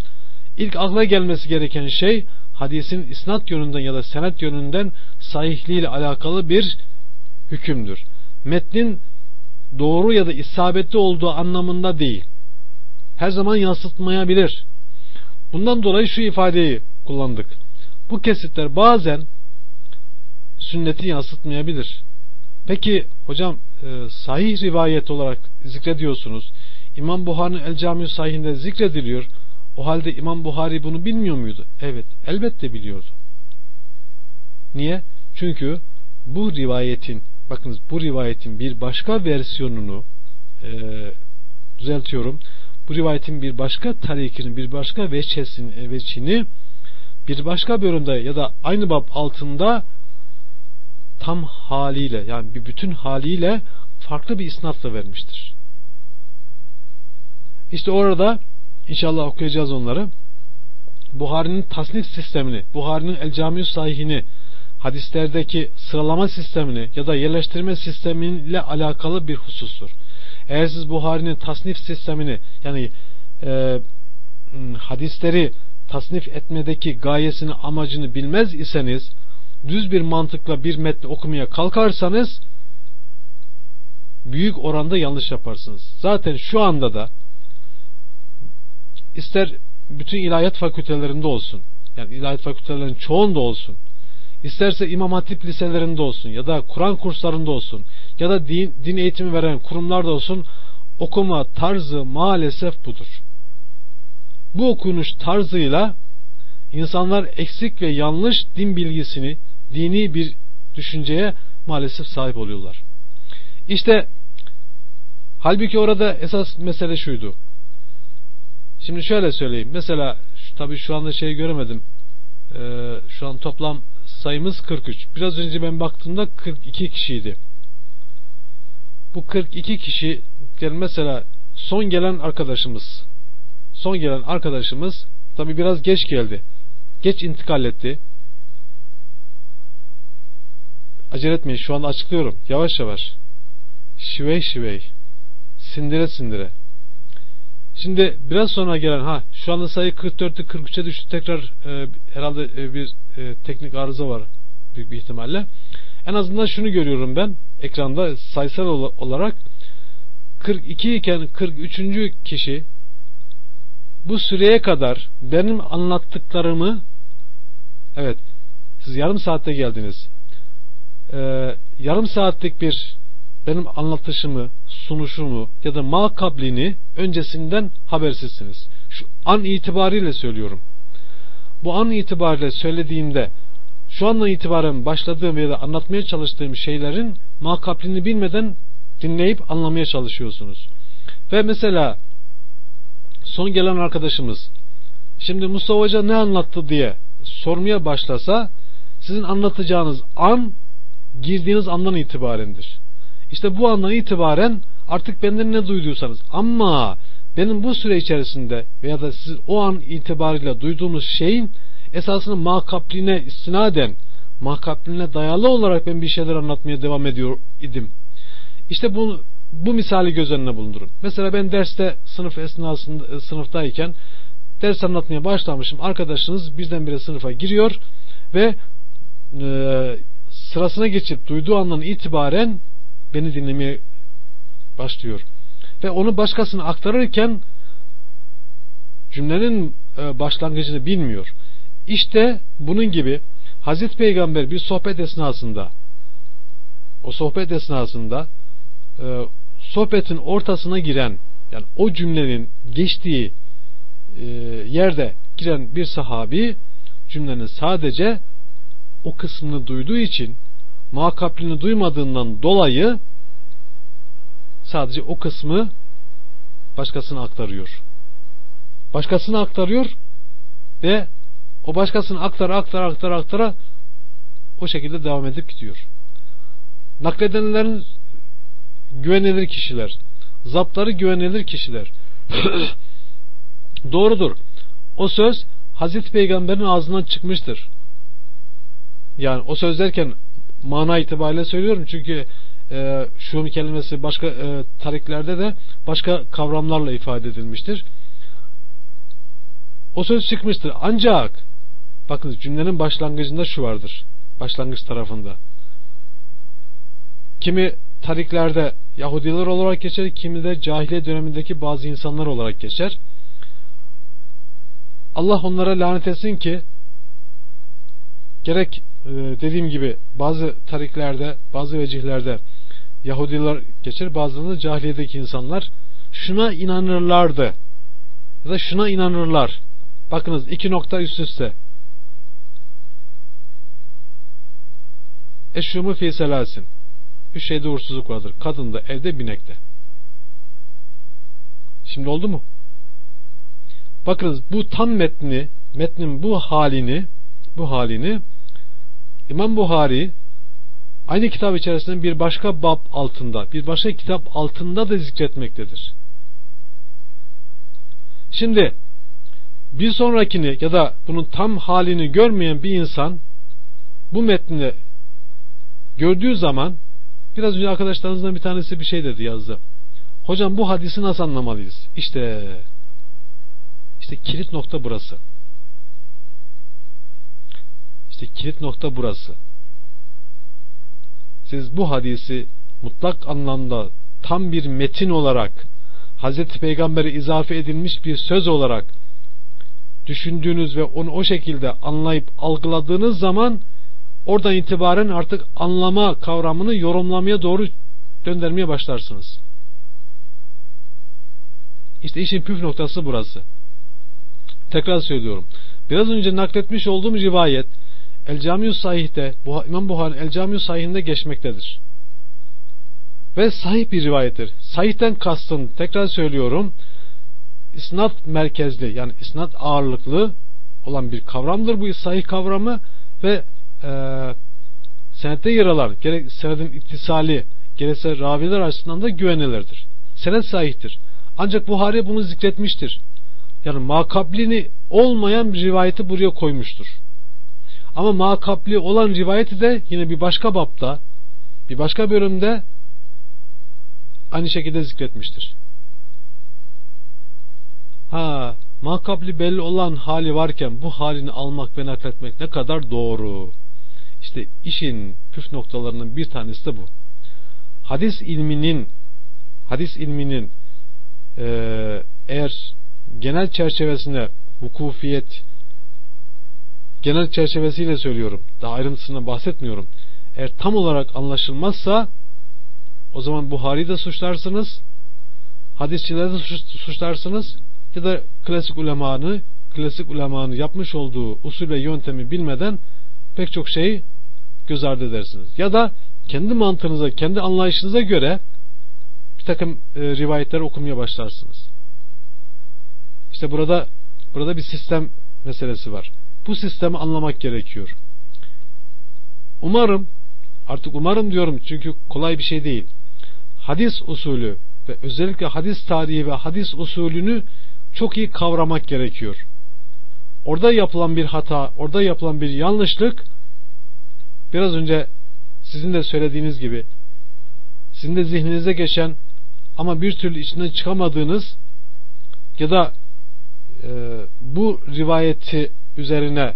İlk akla gelmesi gereken şey hadisin isnat yönünden ya da senet yönünden sahihliğiyle alakalı bir hükümdür. Metnin doğru ya da isabetli olduğu anlamında değil. Her zaman yansıtmayabilir. Bundan dolayı şu ifadeyi kullandık. Bu kesitler bazen sünneti yansıtmayabilir. Peki hocam e, sahih rivayet olarak zikrediyorsunuz. İmam Buhari'nin El Camiu Sahih'inde zikrediliyor. O halde İmam Buhari bunu bilmiyor muydu? Evet, elbette biliyordu. Niye? Çünkü bu rivayetin, bakınız bu rivayetin bir başka versiyonunu e, düzeltiyorum. Bu rivayetin bir başka tarikini, bir başka veçesini, veçini bir başka bölümde ya da aynı bab altında tam haliyle yani bir bütün haliyle farklı bir isnatla vermiştir. İşte orada inşallah okuyacağız onları. Buhari'nin tasnif sistemini, Buhari'nin El Camiu Sahihini, hadislerdeki sıralama sistemini ya da yerleştirme sistemiyle alakalı bir husustur. Eğer siz Buhari'nin tasnif sistemini yani e, hadisleri tasnif etmedeki gayesini amacını bilmez iseniz düz bir mantıkla bir metni okumaya kalkarsanız büyük oranda yanlış yaparsınız. Zaten şu anda da ister bütün ilahiyat fakültelerinde olsun yani ilahiyat fakültelerinin çoğunda olsun isterse İmam Hatip liselerinde olsun ya da Kur'an kurslarında olsun ya da din, din eğitimi veren kurumlarda olsun okuma tarzı maalesef budur. Bu okunuş tarzıyla insanlar eksik ve yanlış din bilgisini dini bir düşünceye maalesef sahip oluyorlar. İşte halbuki orada esas mesele şuydu. Şimdi şöyle söyleyeyim. Mesela tabii şu anda şey göremedim. Ee, şu an toplam sayımız 43. Biraz önce ben baktığımda 42 kişiydi. Bu 42 kişi yani mesela son gelen arkadaşımız son gelen arkadaşımız tabi biraz geç geldi. Geç intikal etti. Acele etmeyin şu anda açıklıyorum. Yavaş yavaş. Şivey şivey. Sindire sindire. Şimdi biraz sonra gelen ha şu anda sayı 44'te 43'e düştü. Tekrar e, herhalde e, bir e, teknik arıza var büyük bir ihtimalle. En azından şunu görüyorum ben ekranda sayısal olarak 42 iken 43. kişi bu süreye kadar benim anlattıklarımı evet siz yarım saatte geldiniz ee, yarım saatlik bir benim anlatışımı sunuşumu ya da mal kablini öncesinden habersizsiniz. Şu an itibariyle söylüyorum. Bu an itibariyle söylediğimde şu andan itibaren başladığım ya da anlatmaya çalıştığım şeylerin makablini bilmeden dinleyip anlamaya çalışıyorsunuz. Ve mesela son gelen arkadaşımız şimdi Mustafa Hoca ne anlattı? diye sormaya başlasa sizin anlatacağınız an girdiğiniz andan itibarendir. İşte bu andan itibaren artık benden ne duyduysanız ama benim bu süre içerisinde veya da siz o an itibariyle duyduğunuz şeyin esasında makapline istinaden makapline dayalı olarak ben bir şeyler anlatmaya devam ediyor idim. İşte bu, bu misali göz önüne bulundurun. Mesela ben derste sınıf esnasında e, sınıftayken ders anlatmaya başlamışım. Arkadaşınız birdenbire sınıfa giriyor ve e, sırasına geçip duyduğu andan itibaren beni dinlemeye başlıyor. Ve onu başkasına aktarırken cümlenin e, başlangıcını bilmiyor. İşte bunun gibi Hazreti Peygamber bir sohbet esnasında o sohbet esnasında e, sohbetin ortasına giren yani o cümlenin geçtiği e, yerde giren bir sahabi cümlenin sadece o kısmını duyduğu için muhakaplini duymadığından dolayı sadece o kısmı başkasına aktarıyor. Başkasına aktarıyor ve o başkasını aktara aktara aktara aktara o şekilde devam edip gidiyor. Nakledenlerin güvenilir kişiler. Zaptları güvenilir kişiler. Doğrudur. O söz Hazreti Peygamber'in ağzından çıkmıştır. Yani o söz derken mana itibariyle söylüyorum çünkü e, şun kelimesi başka e, tariklerde de başka kavramlarla ifade edilmiştir. O söz çıkmıştır. Ancak bakın cümlenin başlangıcında şu vardır. Başlangıç tarafında. Kimi tariklerde Yahudiler olarak geçer, kimi de cahiliye dönemindeki bazı insanlar olarak geçer. Allah onlara lanet etsin ki gerek e, dediğim gibi bazı tariklerde, bazı vecihlerde Yahudiler geçer, bazılarında cahiliyedeki insanlar şuna inanırlardı ya da şuna inanırlar. Bakınız iki nokta üst üste. Eşrumu fi selasin. Üç şeyde uğursuzluk vardır. Kadında, evde, binekte. Şimdi oldu mu? Bakınız bu tam metni, metnin bu halini, bu halini İmam Buhari aynı kitap içerisinde bir başka bab altında, bir başka kitap altında da zikretmektedir. Şimdi bir sonrakini ya da bunun tam halini görmeyen bir insan bu metni gördüğü zaman biraz önce arkadaşlarınızdan bir tanesi bir şey dedi yazdı. Hocam bu hadisi nasıl anlamalıyız? İşte işte kilit nokta burası. İşte kilit nokta burası. Siz bu hadisi mutlak anlamda tam bir metin olarak Hazreti Peygamber'e izafe edilmiş bir söz olarak düşündüğünüz ve onu o şekilde anlayıp algıladığınız zaman oradan itibaren artık anlama kavramını yorumlamaya doğru döndürmeye başlarsınız. İşte işin püf noktası burası. Tekrar söylüyorum. Biraz önce nakletmiş olduğum rivayet El Camiu Sahih'te İmam Buhari El Camiu Sahih'inde geçmektedir. Ve sahih bir rivayettir. Sahih'ten kastın tekrar söylüyorum isnat merkezli yani isnat ağırlıklı olan bir kavramdır bu sahih kavramı ve e, senette yer alan gerek senedin ittisali gerekse raviler açısından da güvenilirdir. Senet sahihtir. Ancak Buhari bunu zikretmiştir. Yani makablini olmayan bir rivayeti buraya koymuştur. Ama makapli olan rivayeti de yine bir başka bapta bir başka bölümde aynı şekilde zikretmiştir. Ha, makabli belli olan hali varken bu halini almak ve nakletmek ne kadar doğru. İşte işin püf noktalarının bir tanesi de bu. Hadis ilminin hadis ilminin eğer genel çerçevesine vukufiyet genel çerçevesiyle söylüyorum. Daha ayrıntısından bahsetmiyorum. Eğer tam olarak anlaşılmazsa o zaman Buhari'yi de suçlarsınız hadisçileri de suçlarsınız ya da klasik ulemanı klasik ulemanın yapmış olduğu usul ve yöntemi bilmeden pek çok şeyi göz ardı edersiniz. Ya da kendi mantığınıza, kendi anlayışınıza göre bir takım e, rivayetler okumaya başlarsınız. İşte burada burada bir sistem meselesi var. Bu sistemi anlamak gerekiyor. Umarım artık umarım diyorum çünkü kolay bir şey değil. Hadis usulü ve özellikle hadis tarihi ve hadis usulünü çok iyi kavramak gerekiyor. Orada yapılan bir hata, orada yapılan bir yanlışlık biraz önce sizin de söylediğiniz gibi sizin de zihninize geçen ama bir türlü içinden çıkamadığınız ya da e, bu rivayeti üzerine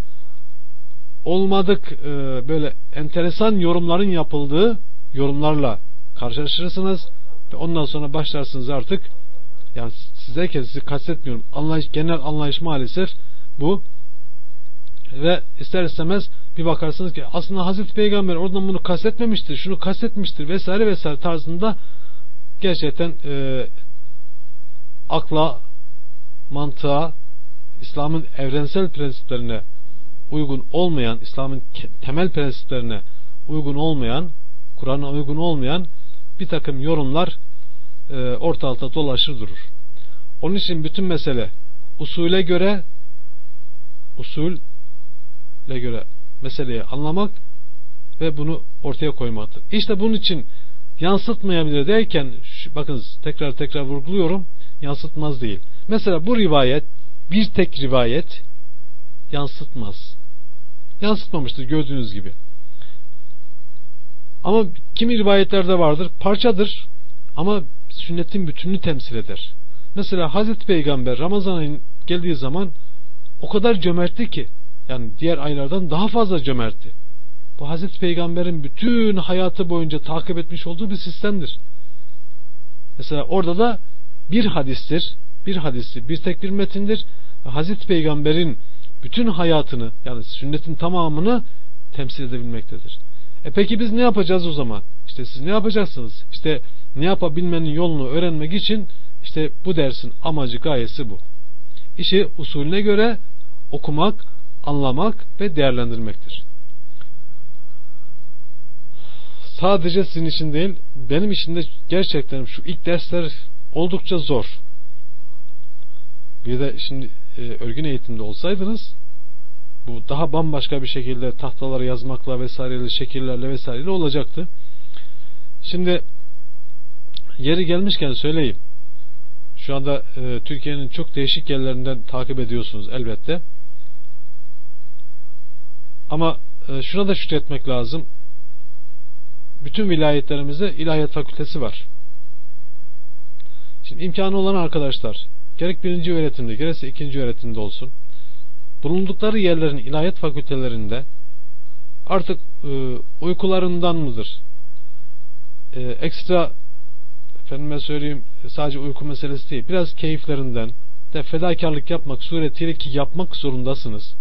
olmadık e, böyle enteresan yorumların yapıldığı yorumlarla karşılaşırsınız. Ve ondan sonra başlarsınız artık. Yani size sizi kastetmiyorum. Anlayış, genel anlayış maalesef bu. Ve ister istemez bir bakarsınız ki aslında Hazreti Peygamber oradan bunu kastetmemiştir, şunu kastetmiştir vesaire vesaire tarzında gerçekten e, akla, mantığa, İslam'ın evrensel prensiplerine uygun olmayan, İslam'ın temel prensiplerine uygun olmayan, Kur'an'a uygun olmayan bir takım yorumlar e, ortalıkta dolaşır durur. Onun için bütün mesele usule göre usulle göre meseleyi anlamak ve bunu ortaya koymaktır. İşte bunun için yansıtmayabilir derken bakın tekrar tekrar vurguluyorum yansıtmaz değil. Mesela bu rivayet bir tek rivayet yansıtmaz. Yansıtmamıştır gördüğünüz gibi. Ama kimi rivayetlerde vardır parçadır ama sünnetin bütününü temsil eder. Mesela Hazreti Peygamber Ramazan ayın geldiği zaman o kadar cömertti ki yani diğer aylardan daha fazla cömertti. Bu Hazreti Peygamber'in bütün hayatı boyunca takip etmiş olduğu bir sistemdir. Mesela orada da bir hadistir, bir hadistir, bir tek bir metindir. Hazreti Peygamber'in bütün hayatını yani sünnetin tamamını temsil edebilmektedir. E peki biz ne yapacağız o zaman? İşte siz ne yapacaksınız? İşte ne yapabilmenin yolunu öğrenmek için işte bu dersin amacı gayesi bu. İşi usulüne göre okumak, anlamak ve değerlendirmektir. Sadece sizin için değil, benim için de gerçekten şu ilk dersler oldukça zor. Bir de şimdi e, örgün eğitimde olsaydınız bu daha bambaşka bir şekilde tahtalara yazmakla vesaireyle şekillerle vesaireyle olacaktı. Şimdi yeri gelmişken söyleyeyim. Şu anda e, Türkiye'nin çok değişik yerlerinden takip ediyorsunuz elbette. Ama e, şuna da şükretmek lazım. Bütün vilayetlerimizde ilahiyat fakültesi var. Şimdi imkanı olan arkadaşlar gerek birinci öğretimde gerekse ikinci öğretimde olsun bulundukları yerlerin ilahiyat fakültelerinde artık e, uykularından mıdır? E, ekstra efendime söyleyeyim sadece uyku meselesi değil biraz keyiflerinden de fedakarlık yapmak suretiyle ki yapmak zorundasınız.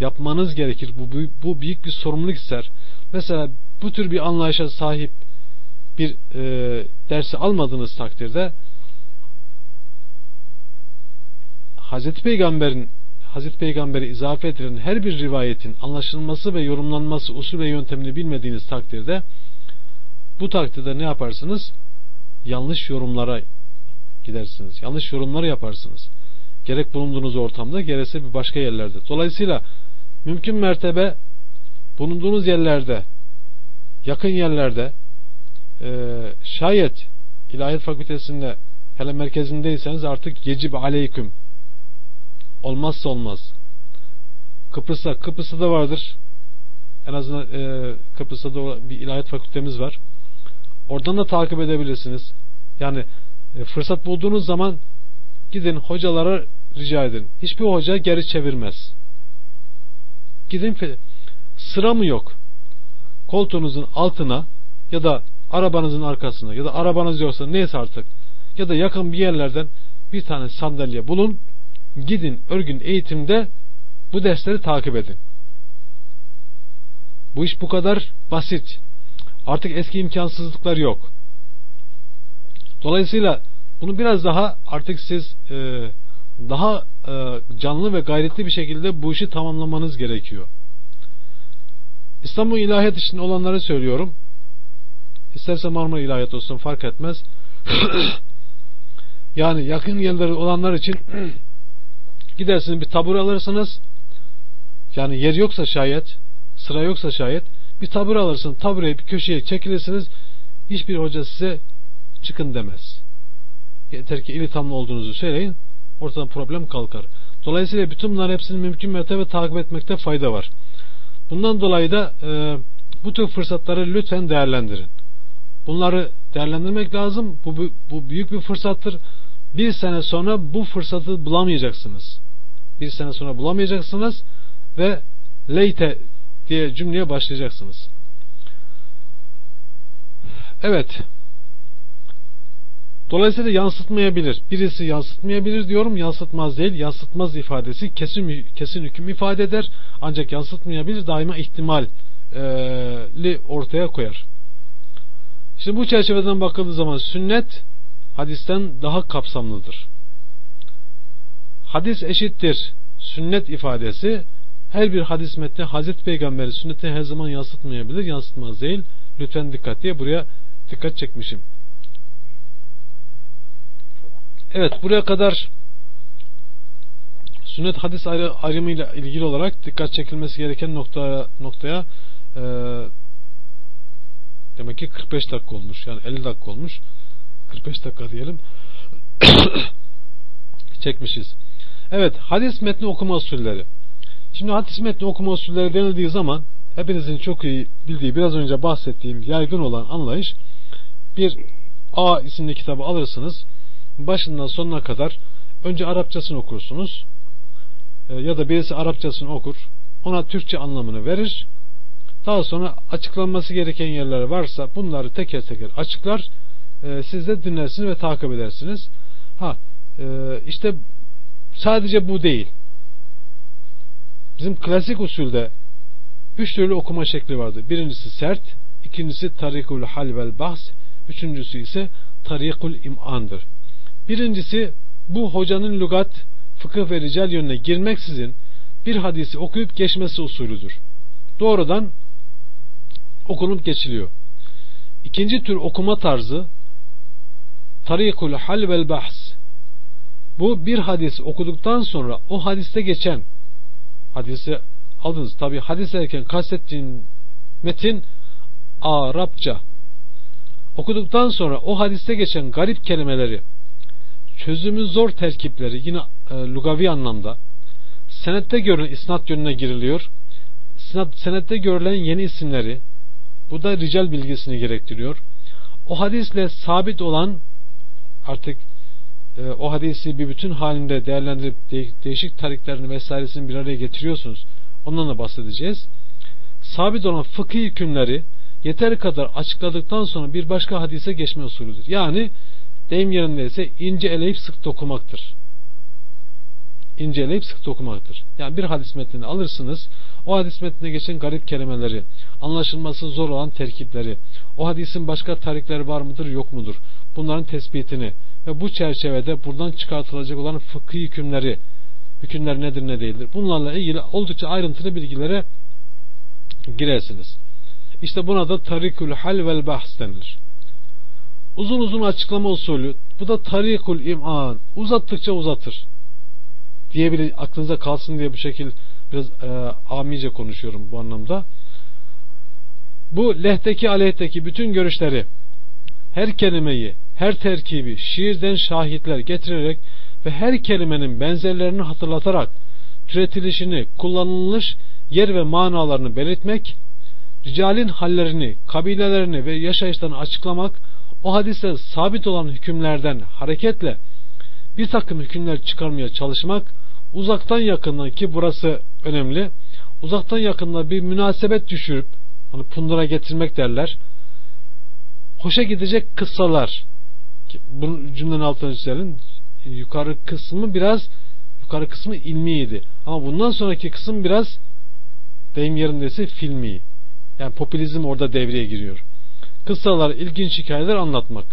Yapmanız gerekir. Bu, bu büyük bir sorumluluk ister. Mesela bu tür bir anlayışa sahip bir e, dersi almadığınız takdirde Hazreti Peygamber'in Hazreti Peygamber'e izafe edilen her bir rivayetin anlaşılması ve yorumlanması usul ve yöntemini bilmediğiniz takdirde bu takdirde ne yaparsınız? Yanlış yorumlara gidersiniz. Yanlış yorumları yaparsınız. Gerek bulunduğunuz ortamda gerekse bir başka yerlerde. Dolayısıyla mümkün mertebe bulunduğunuz yerlerde yakın yerlerde e, şayet ilahiyat fakültesinde hele merkezindeyseniz artık yecib aleyküm olmazsa olmaz. Kıbrıs'ta, Kıbrıs'ta da vardır. En azından e, Kıbrıs'ta da bir ilahiyat fakültemiz var. Oradan da takip edebilirsiniz. Yani e, fırsat bulduğunuz zaman gidin hocalara rica edin. Hiçbir hoca geri çevirmez. Gidin sıra mı yok? Koltuğunuzun altına ya da arabanızın arkasına ya da arabanız yoksa neyse artık ya da yakın bir yerlerden bir tane sandalye bulun gidin örgün eğitimde bu dersleri takip edin. Bu iş bu kadar basit. Artık eski imkansızlıklar yok. Dolayısıyla bunu biraz daha artık siz e, daha e, canlı ve gayretli bir şekilde bu işi tamamlamanız gerekiyor. İstanbul İlahiyat için olanları söylüyorum. İsterse Marmara İlahiyat olsun fark etmez. yani yakın yerleri olanlar için gidersiniz bir tabur alırsınız. Yani yer yoksa şayet, sıra yoksa şayet bir tabur alırsın, tabureye bir köşeye çekilirsiniz. Hiçbir hoca size çıkın demez. Yeter ki ili tamlı olduğunuzu söyleyin. Ortadan problem kalkar. Dolayısıyla bütün bunlar hepsini mümkün mertebe takip etmekte fayda var. Bundan dolayı da e, bu tür fırsatları lütfen değerlendirin. Bunları değerlendirmek lazım. Bu, bu büyük bir fırsattır. Bir sene sonra bu fırsatı bulamayacaksınız. Bir sene sonra bulamayacaksınız ve leyte diye cümleye başlayacaksınız. Evet. Dolayısıyla yansıtmayabilir. Birisi yansıtmayabilir diyorum. Yansıtmaz değil. Yansıtmaz ifadesi kesin kesin hüküm ifade eder. Ancak yansıtmayabilir daima ihtimalli ortaya koyar. Şimdi bu çerçeveden bakıldığı zaman sünnet hadisten daha kapsamlıdır. Hadis eşittir. Sünnet ifadesi her bir hadis metni Hazreti Peygamber'in sünnetini her zaman yansıtmayabilir. Yansıtmaz değil. Lütfen dikkat diye buraya dikkat çekmişim. Evet buraya kadar sünnet hadis ayrı, ayrımıyla ilgili olarak dikkat çekilmesi gereken noktaya, noktaya e, demek ki 45 dakika olmuş. Yani 50 dakika olmuş. 45 dakika diyelim. çekmişiz. Evet hadis metni okuma usulleri. Şimdi hadis metni okuma usulleri denildiği zaman hepinizin çok iyi bildiği biraz önce bahsettiğim yaygın olan anlayış bir A isimli kitabı alırsınız başından sonuna kadar önce Arapçasını okursunuz e, ya da birisi Arapçasını okur ona Türkçe anlamını verir daha sonra açıklanması gereken yerler varsa bunları teker teker açıklar e, siz de dinlersiniz ve takip edersiniz ha e, işte sadece bu değil bizim klasik usulde üç türlü okuma şekli vardı birincisi sert ikincisi tarikul hal vel bahs üçüncüsü ise tarikul imandır Birincisi bu hocanın lügat, fıkıh ve rical yönüne girmeksizin bir hadisi okuyup geçmesi usulüdür. Doğrudan okunup geçiliyor. İkinci tür okuma tarzı tarikul hal vel bahs. Bu bir hadis okuduktan sonra o hadiste geçen hadisi aldınız. Tabi hadis derken kastettiğin metin Arapça. Okuduktan sonra o hadiste geçen garip kelimeleri çözümü zor terkipleri yine e, lugavi anlamda senette görülen isnat yönüne giriliyor. Senat, senette görülen yeni isimleri bu da rical bilgisini gerektiriyor. O hadisle sabit olan artık e, o hadisi bir bütün halinde değerlendirip de, değişik tariklerini vesairesini bir araya getiriyorsunuz. Ondan da bahsedeceğiz. Sabit olan fıkıh hükümleri yeteri kadar açıkladıktan sonra bir başka hadise geçme usulüdür. Yani deyim yerindeyse ince eleyip sık dokumaktır. İnce eleyip sık dokumaktır. Yani bir hadis metnini alırsınız, o hadis metnine geçen garip kelimeleri, anlaşılması zor olan terkipleri, o hadisin başka tarikleri var mıdır yok mudur, bunların tespitini ve bu çerçevede buradan çıkartılacak olan fıkhi hükümleri, hükümler nedir ne değildir, bunlarla ilgili oldukça ayrıntılı bilgilere girersiniz. İşte buna da tarikül hal vel bahs denilir. Uzun uzun açıklama usulü. Bu da tarikul iman. Uzattıkça uzatır. Diyebilir, aklınıza kalsın diye bu şekil biraz e, amice konuşuyorum bu anlamda. Bu lehteki aleyhteki bütün görüşleri her kelimeyi, her terkibi şiirden şahitler getirerek ve her kelimenin benzerlerini hatırlatarak türetilişini, kullanılış yer ve manalarını belirtmek, ricalin hallerini, kabilelerini ve yaşayışlarını açıklamak o hadiste sabit olan hükümlerden hareketle bir takım hükümler çıkarmaya çalışmak uzaktan yakından ki burası önemli uzaktan yakında bir münasebet düşürüp hani pundura getirmek derler hoşa gidecek kıssalar bu cümlenin altına çizelim yukarı kısmı biraz yukarı kısmı ilmiydi ama bundan sonraki kısım biraz deyim yerindeyse filmi yani popülizm orada devreye giriyor kıssalar ilginç hikayeler anlatmak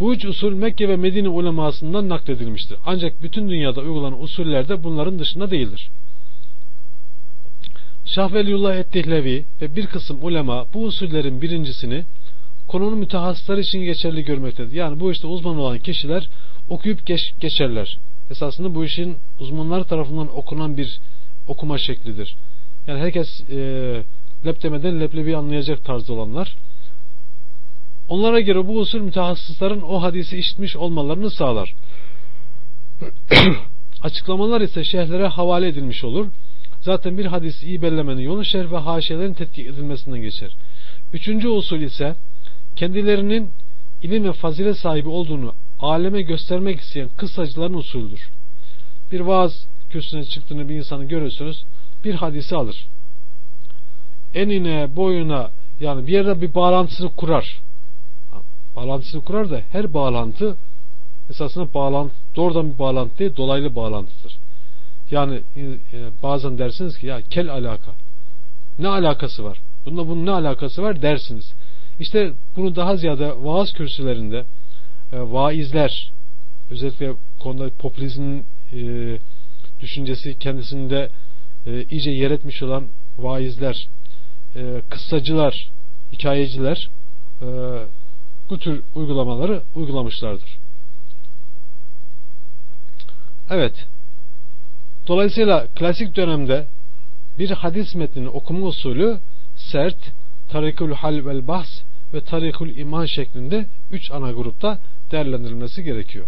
bu üç usul Mekke ve Medine ulemasından nakledilmiştir. Ancak bütün dünyada uygulanan usuller de bunların dışında değildir. Şah Veliyullah Ettihlevi ve bir kısım ulema bu usullerin birincisini konunun mütehassısları için geçerli görmektedir. Yani bu işte uzman olan kişiler okuyup geç, geçerler. Esasında bu işin uzmanlar tarafından okunan bir okuma şeklidir. Yani herkes e, lep demeden leblebi anlayacak tarzda olanlar. Onlara göre bu usul mütehassısların o hadisi işitmiş olmalarını sağlar. Açıklamalar ise şerhlere havale edilmiş olur. Zaten bir hadisi iyi bellemenin yolu şerh ve haşiyelerin tetkik edilmesinden geçer. Üçüncü usul ise kendilerinin ilim ve fazilet sahibi olduğunu aleme göstermek isteyen kıssacıların usuldür. Bir vaaz kürsüne çıktığını bir insanı görürsünüz, bir hadisi alır. Enine, boyuna yani bir yerde bir bağlantısını kurar bağlantısını kurar da her bağlantı esasında bağlantı, doğrudan bir bağlantı değil, dolaylı bağlantıdır. Yani e, bazen dersiniz ki ya kel alaka. Ne alakası var? Bunda bunun ne alakası var dersiniz. İşte bunu daha ziyade vaaz kürsülerinde e, vaizler özellikle konuda popülizmin e, düşüncesi kendisinde e, iyice yer etmiş olan vaizler, e, kıssacılar, hikayeciler e, bu tür uygulamaları uygulamışlardır. Evet. Dolayısıyla klasik dönemde bir hadis metnini okuma usulü sert, tarikul hal vel bahs ve tarikul iman şeklinde üç ana grupta değerlendirilmesi gerekiyor.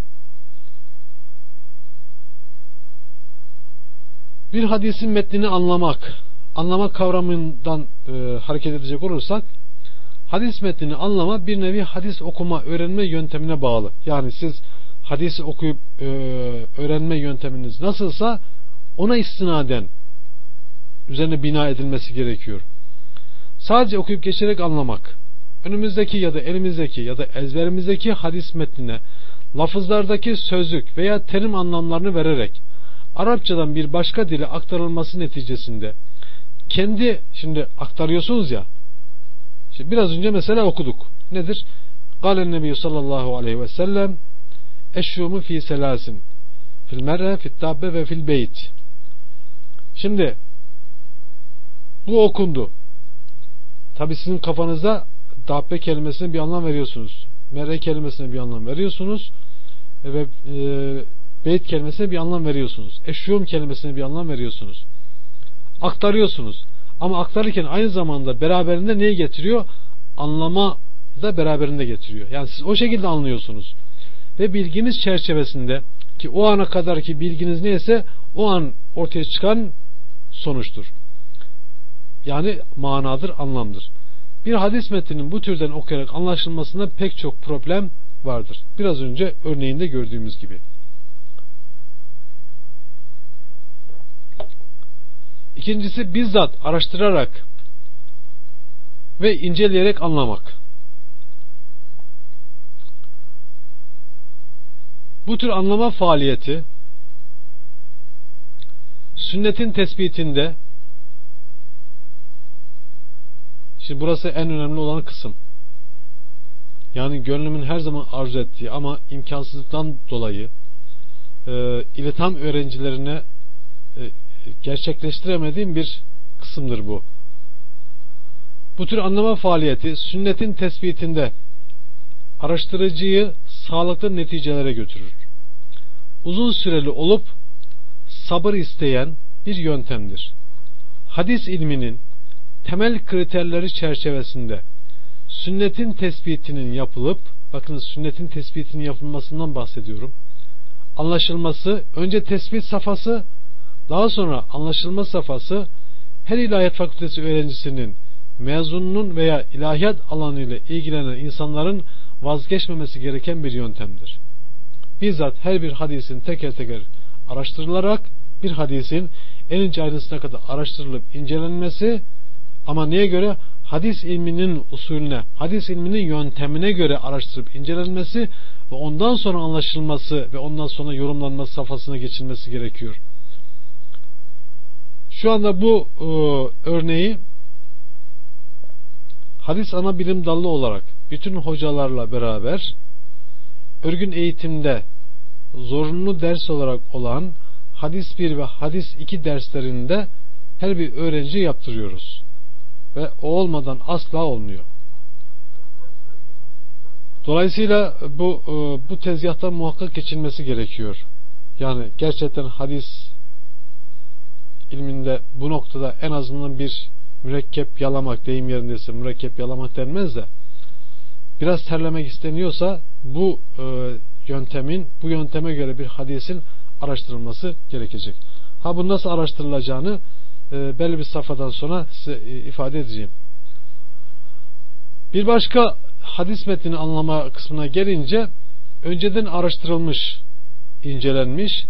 Bir hadisin metnini anlamak, anlamak kavramından e, hareket edecek olursak hadis metnini anlama bir nevi hadis okuma, öğrenme yöntemine bağlı. Yani siz hadisi okuyup e, öğrenme yönteminiz nasılsa ona istinaden üzerine bina edilmesi gerekiyor. Sadece okuyup geçerek anlamak, önümüzdeki ya da elimizdeki ya da ezberimizdeki hadis metnine lafızlardaki sözlük veya terim anlamlarını vererek Arapçadan bir başka dile aktarılması neticesinde kendi şimdi aktarıyorsunuz ya Şimdi biraz önce mesela okuduk. Nedir? Galen Nebi sallallahu aleyhi ve sellem eşşumu fi selasin fil merre fit tabbe ve fil beyt. Şimdi bu okundu. Tabi sizin kafanızda dabbe kelimesine bir anlam veriyorsunuz. Merre kelimesine bir anlam veriyorsunuz. Ve e, beyt kelimesine bir anlam veriyorsunuz. Eşşum kelimesine bir anlam veriyorsunuz. Aktarıyorsunuz. Ama aktarırken aynı zamanda beraberinde neyi getiriyor? Anlama da beraberinde getiriyor. Yani siz o şekilde anlıyorsunuz. Ve bilginiz çerçevesinde ki o ana kadar ki bilginiz neyse o an ortaya çıkan sonuçtur. Yani manadır, anlamdır. Bir hadis metninin bu türden okuyarak anlaşılmasında pek çok problem vardır. Biraz önce örneğinde gördüğümüz gibi. İkincisi bizzat araştırarak ve inceleyerek anlamak. Bu tür anlama faaliyeti sünnetin tespitinde şimdi burası en önemli olan kısım. Yani gönlümün her zaman arzu ettiği ama imkansızlıktan dolayı e, iletam öğrencilerine e, gerçekleştiremediğim bir kısımdır bu. Bu tür anlama faaliyeti sünnetin tespitinde araştırıcıyı sağlıklı neticelere götürür. Uzun süreli olup sabır isteyen bir yöntemdir. Hadis ilminin temel kriterleri çerçevesinde sünnetin tespitinin yapılıp bakın sünnetin tespitinin yapılmasından bahsediyorum. Anlaşılması önce tespit safhası daha sonra anlaşılma safhası her ilahiyat fakültesi öğrencisinin mezununun veya ilahiyat alanıyla ilgilenen insanların vazgeçmemesi gereken bir yöntemdir. Bizzat her bir hadisin teker teker araştırılarak bir hadisin en ince ayrıntısına kadar araştırılıp incelenmesi ama neye göre? hadis ilminin usulüne, hadis ilminin yöntemine göre araştırıp incelenmesi ve ondan sonra anlaşılması ve ondan sonra yorumlanması safhasına geçilmesi gerekiyor. Şu anda bu e, örneği hadis ana bilim dalı olarak bütün hocalarla beraber örgün eğitimde zorunlu ders olarak olan hadis 1 ve hadis 2 derslerinde her bir öğrenci yaptırıyoruz. Ve o olmadan asla olmuyor. Dolayısıyla bu e, bu tezgahtan muhakkak geçilmesi gerekiyor. Yani gerçekten hadis ilminde bu noktada en azından bir mürekkep yalamak deyim yerindeyse mürekkep yalamak denmez de biraz terlemek isteniyorsa bu e, yöntemin bu yönteme göre bir hadisin araştırılması gerekecek. Ha bu nasıl araştırılacağını e, belli bir safhadan sonra size e, ifade edeceğim. Bir başka hadis metnini anlama kısmına gelince önceden araştırılmış, incelenmiş,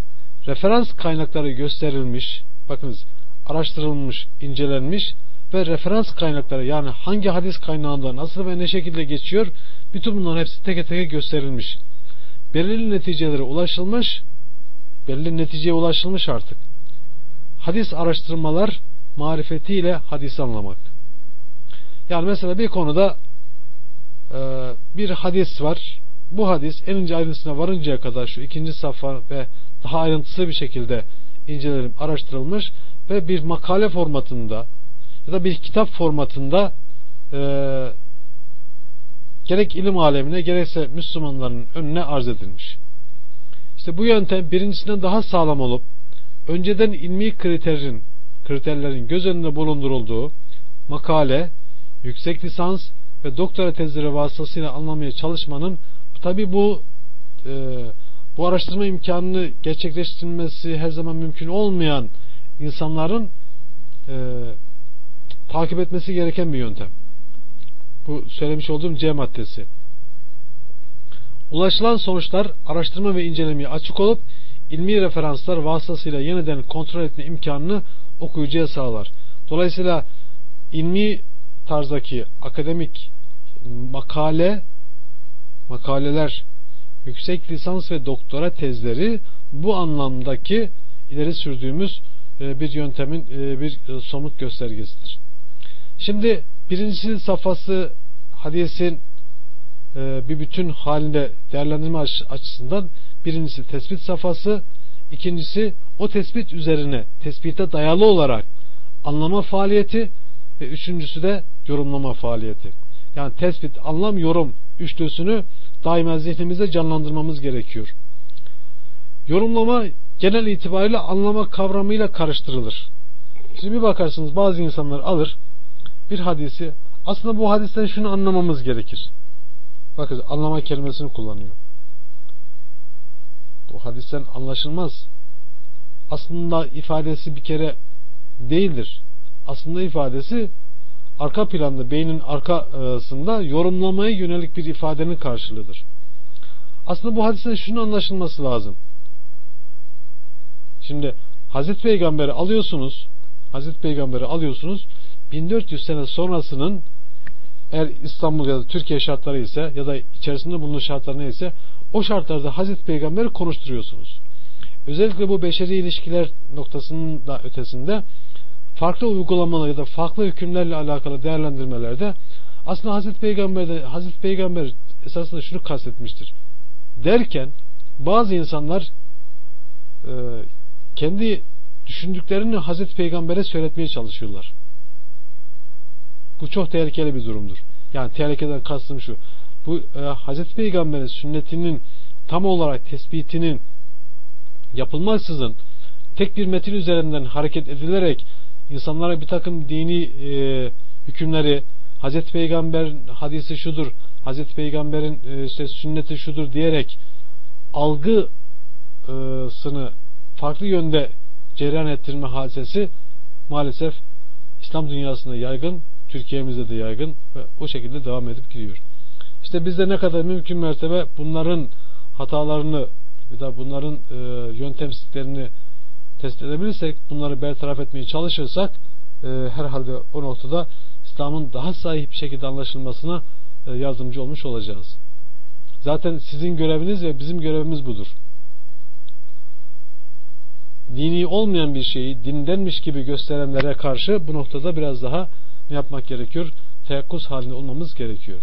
referans kaynakları gösterilmiş, bakınız araştırılmış, incelenmiş ve referans kaynakları yani hangi hadis kaynağında nasıl ve ne şekilde geçiyor bütün bunların hepsi teke teke gösterilmiş. Belirli neticelere ulaşılmış, belirli neticeye ulaşılmış artık. Hadis araştırmalar marifetiyle hadis anlamak. Yani mesela bir konuda e, bir hadis var. Bu hadis en ince ayrıntısına varıncaya kadar şu ikinci safha ve daha ayrıntısı bir şekilde incelenip araştırılmış ve bir makale formatında ya da bir kitap formatında e, gerek ilim alemine gerekse Müslümanların önüne arz edilmiş. İşte bu yöntem birincisinden daha sağlam olup önceden ilmi kriterin kriterlerin göz önünde bulundurulduğu makale, yüksek lisans ve doktora tezleri vasıtasıyla anlamaya çalışmanın tabi bu e, bu araştırma imkanını gerçekleştirilmesi her zaman mümkün olmayan insanların e, takip etmesi gereken bir yöntem. Bu söylemiş olduğum C maddesi. Ulaşılan sonuçlar araştırma ve incelemeye açık olup ilmi referanslar vasıtasıyla yeniden kontrol etme imkanını okuyucuya sağlar. Dolayısıyla ilmi tarzdaki akademik makale makaleler yüksek lisans ve doktora tezleri bu anlamdaki ileri sürdüğümüz e, bir yöntemin e, bir e, somut göstergesidir. Şimdi birincisi safhası hadisin bir bütün halinde değerlendirme açısından birincisi tespit safhası, ikincisi o tespit üzerine tespite dayalı olarak anlama faaliyeti ve üçüncüsü de yorumlama faaliyeti. Yani tespit, anlam, yorum üçlüsünü daima zihnimizde canlandırmamız gerekiyor. Yorumlama genel itibariyle anlama kavramıyla karıştırılır. Şimdi bir bakarsınız bazı insanlar alır bir hadisi aslında bu hadisten şunu anlamamız gerekir. Bakın anlama kelimesini kullanıyor. Bu hadisten anlaşılmaz. Aslında ifadesi bir kere değildir. Aslında ifadesi arka planda, beynin arkasında yorumlamaya yönelik bir ifadenin karşılığıdır. Aslında bu hadisten şunu anlaşılması lazım. Şimdi Hazreti Peygamber'i alıyorsunuz, Hazreti Peygamber'i alıyorsunuz, 1400 sene sonrasının eğer İstanbul ya da Türkiye şartları ise ya da içerisinde bulunan şartlar neyse o şartlarda Hazreti Peygamber'i konuşturuyorsunuz. Özellikle bu beşeri ilişkiler noktasının da ötesinde farklı uygulamalar ya da farklı hükümlerle alakalı değerlendirmelerde aslında Hazreti Peygamber'de Hazreti Peygamber esasında şunu kastetmiştir. Derken bazı insanlar e, kendi düşündüklerini Hazreti Peygamber'e söyletmeye çalışıyorlar. Bu çok tehlikeli bir durumdur. Yani tehlikeden kastım şu. Bu e, Hazreti Peygamber'in sünnetinin tam olarak tespitinin yapılmaksızın tek bir metin üzerinden hareket edilerek insanlara bir takım dini e, hükümleri Hazreti Peygamber hadisi şudur, Hazreti Peygamber'in e, sünneti şudur diyerek algısını farklı yönde cereyan ettirme hadisesi maalesef İslam dünyasında yaygın Türkiye'mizde de yaygın ve o şekilde devam edip gidiyor. İşte bizde ne kadar mümkün mertebe bunların hatalarını ya da bunların e, yöntemsizliklerini tespit edebilirsek, bunları bertaraf etmeye çalışırsak e, herhalde o noktada İslam'ın daha sahip bir şekilde anlaşılmasına e, yardımcı olmuş olacağız. Zaten sizin göreviniz ve bizim görevimiz budur. Dini olmayan bir şeyi dindenmiş gibi gösterenlere karşı bu noktada biraz daha ne yapmak gerekiyor? Teyakkuz halinde olmamız gerekiyor.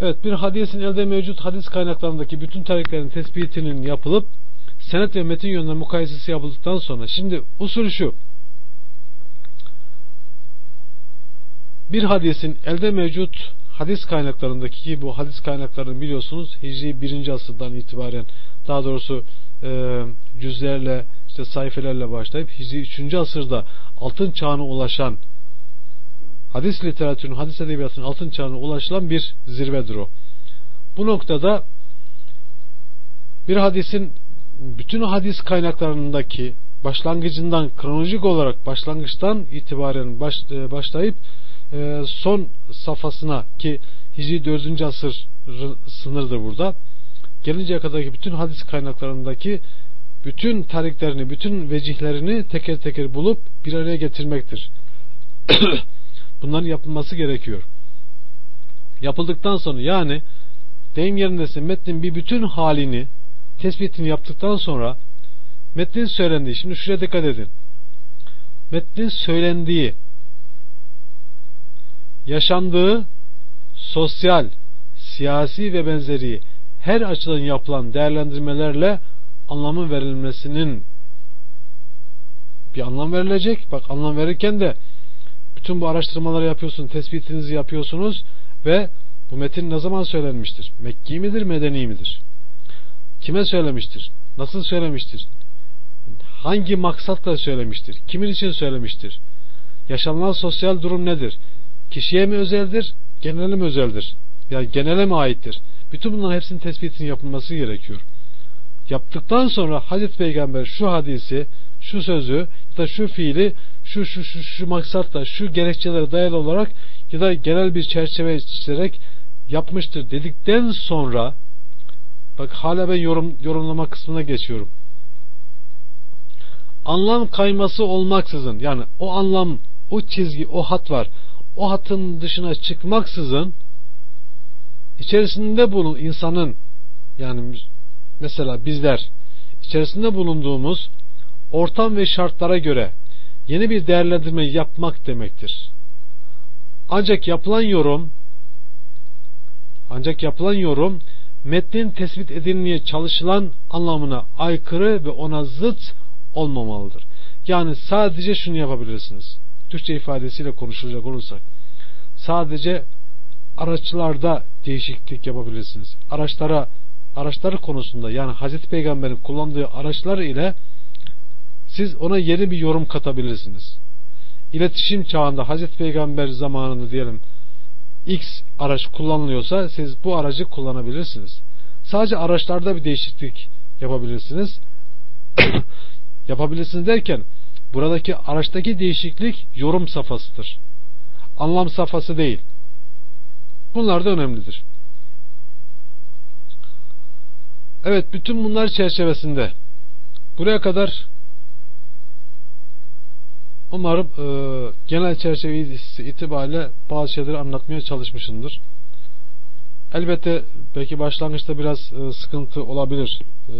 Evet bir hadisin elde mevcut hadis kaynaklarındaki bütün tariklerin tespitinin yapılıp senet ve metin yönünden mukayesesi yapıldıktan sonra şimdi usul şu bir hadisin elde mevcut hadis kaynaklarındaki ki bu hadis kaynaklarını biliyorsunuz Hicri 1. asırdan itibaren daha doğrusu e, cüzlerle işte sayfelerle başlayıp Hicri 3. asırda altın çağına ulaşan hadis literatürünün, hadis edebiyatının altın çağına ulaşılan bir zirvedir o. Bu noktada bir hadisin bütün hadis kaynaklarındaki başlangıcından kronolojik olarak başlangıçtan itibaren baş, e, başlayıp e, son safhasına ki Hicri 4. asır sınırdır burada. Gelinceye kadarki bütün hadis kaynaklarındaki bütün tariklerini, bütün vecihlerini teker teker bulup bir araya getirmektir. Bunların yapılması gerekiyor. Yapıldıktan sonra yani deyim yerindesin metnin bir bütün halini tespitini yaptıktan sonra metnin söylendiği şimdi şuraya dikkat edin. Metnin söylendiği yaşandığı sosyal, siyasi ve benzeri her açıdan yapılan değerlendirmelerle anlamın verilmesinin bir anlam verilecek. Bak anlam verirken de bütün bu araştırmaları yapıyorsun, tespitinizi yapıyorsunuz ve bu metin ne zaman söylenmiştir? Mekki midir, medeni midir? Kime söylemiştir? Nasıl söylemiştir? Hangi maksatla söylemiştir? Kimin için söylemiştir? Yaşanılan sosyal durum nedir? Kişiye mi özeldir, genele mi özeldir? Yani genele mi aittir? Bütün bunların hepsinin tespitinin yapılması gerekiyor. Yaptıktan sonra Hazreti Peygamber şu hadisi, şu sözü ya da şu fiili şu şu şu, şu maksatla, şu gerekçelere dayalı olarak ya da genel bir çerçeve çizerek yapmıştır dedikten sonra bak hala ben yorum, yorumlama kısmına geçiyorum. Anlam kayması olmaksızın yani o anlam, o çizgi, o hat var o hatın dışına çıkmaksızın içerisinde bulun insanın yani mesela bizler içerisinde bulunduğumuz ortam ve şartlara göre yeni bir değerlendirme yapmak demektir. Ancak yapılan yorum ancak yapılan yorum metnin tespit edilmeye çalışılan anlamına aykırı ve ona zıt olmamalıdır. Yani sadece şunu yapabilirsiniz. Türkçe ifadesiyle konuşulacak olursak sadece araçlarda değişiklik yapabilirsiniz. Araçlara araçları konusunda yani Hazreti Peygamber'in kullandığı araçlar ile siz ona yeni bir yorum katabilirsiniz. İletişim çağında Hazreti Peygamber zamanında diyelim X araç kullanılıyorsa siz bu aracı kullanabilirsiniz. Sadece araçlarda bir değişiklik yapabilirsiniz. yapabilirsiniz derken buradaki araçtaki değişiklik yorum safhasıdır. Anlam safhası değil. Bunlar da önemlidir. Evet bütün bunlar çerçevesinde buraya kadar umarım e, genel çerçeve itibariyle bazı şeyleri anlatmaya çalışmışımdır. Elbette belki başlangıçta biraz e, sıkıntı olabilir. E,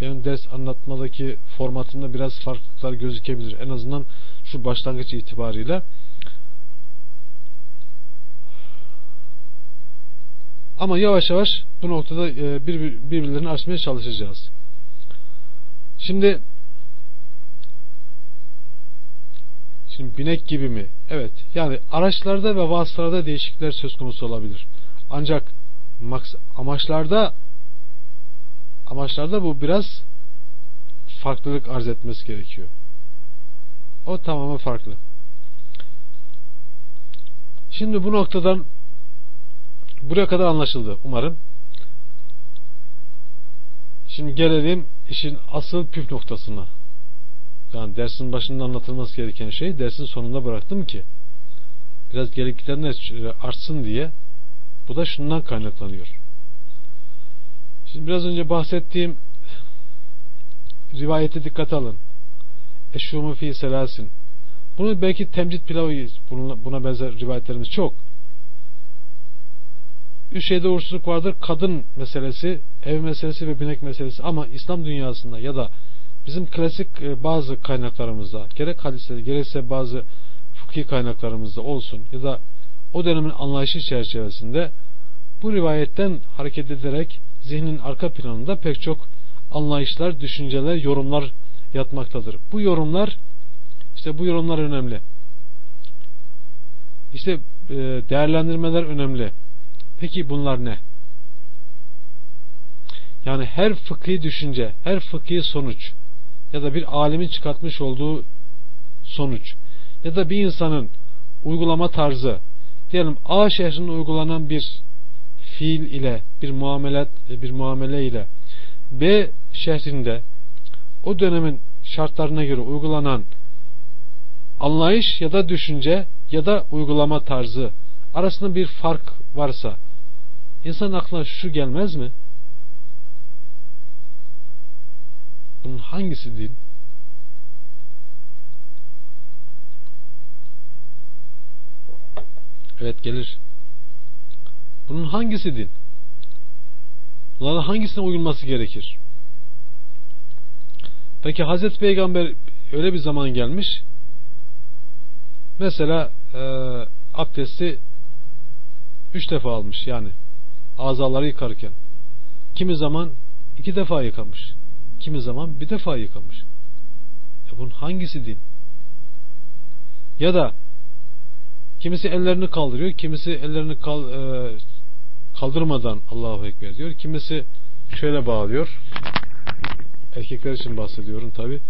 benim ders anlatmadaki formatımda biraz farklılıklar gözükebilir. En azından şu başlangıç itibariyle. Ama yavaş yavaş bu noktada e, birbirlerini açmaya çalışacağız. Şimdi Şimdi binek gibi mi? Evet. Yani araçlarda ve vasıtalarda değişiklikler söz konusu olabilir. Ancak amaçlarda amaçlarda bu biraz farklılık arz etmesi gerekiyor. O tamamen farklı. Şimdi bu noktadan buraya kadar anlaşıldı umarım. Şimdi gelelim işin asıl püf noktasına. Yani dersin başında anlatılması gereken şey dersin sonunda bıraktım ki biraz gerekliliklerini artsın diye bu da şundan kaynaklanıyor. Şimdi biraz önce bahsettiğim rivayete dikkat alın. Eşumu fi selasin. Bunu belki temcit pilavı buna benzer rivayetlerimiz çok. Üç şeyde uğursuzluk vardır. Kadın meselesi, ev meselesi ve binek meselesi. Ama İslam dünyasında ya da bizim klasik e, bazı kaynaklarımızda gerek hadiste gerekse bazı fıkhi kaynaklarımızda olsun ya da o dönemin anlayışı çerçevesinde bu rivayetten hareket ederek zihnin arka planında pek çok anlayışlar, düşünceler, yorumlar yatmaktadır. Bu yorumlar işte bu yorumlar önemli. İşte e, değerlendirmeler önemli. Peki bunlar ne? Yani her fıkhi düşünce, her fıkhi sonuç ya da bir alimin çıkartmış olduğu sonuç ya da bir insanın uygulama tarzı diyelim A şehrinde uygulanan bir fiil ile bir muamelet bir muamele ile B şehrinde o dönemin şartlarına göre uygulanan anlayış ya da düşünce ya da uygulama tarzı arasında bir fark varsa insan aklına şu gelmez mi? Bunun hangisi din? Evet gelir. Bunun hangisi din? Bunların hangisine uyulması gerekir? Peki Hazreti Peygamber öyle bir zaman gelmiş mesela e, abdesti üç defa almış yani azaları yıkarken kimi zaman iki defa yıkamış kimi zaman bir defa yıkamış e bunun hangisi din? Ya da kimisi ellerini kaldırıyor kimisi ellerini kal, e, kaldırmadan Allahu Ekber diyor kimisi şöyle bağlıyor erkekler için bahsediyorum tabi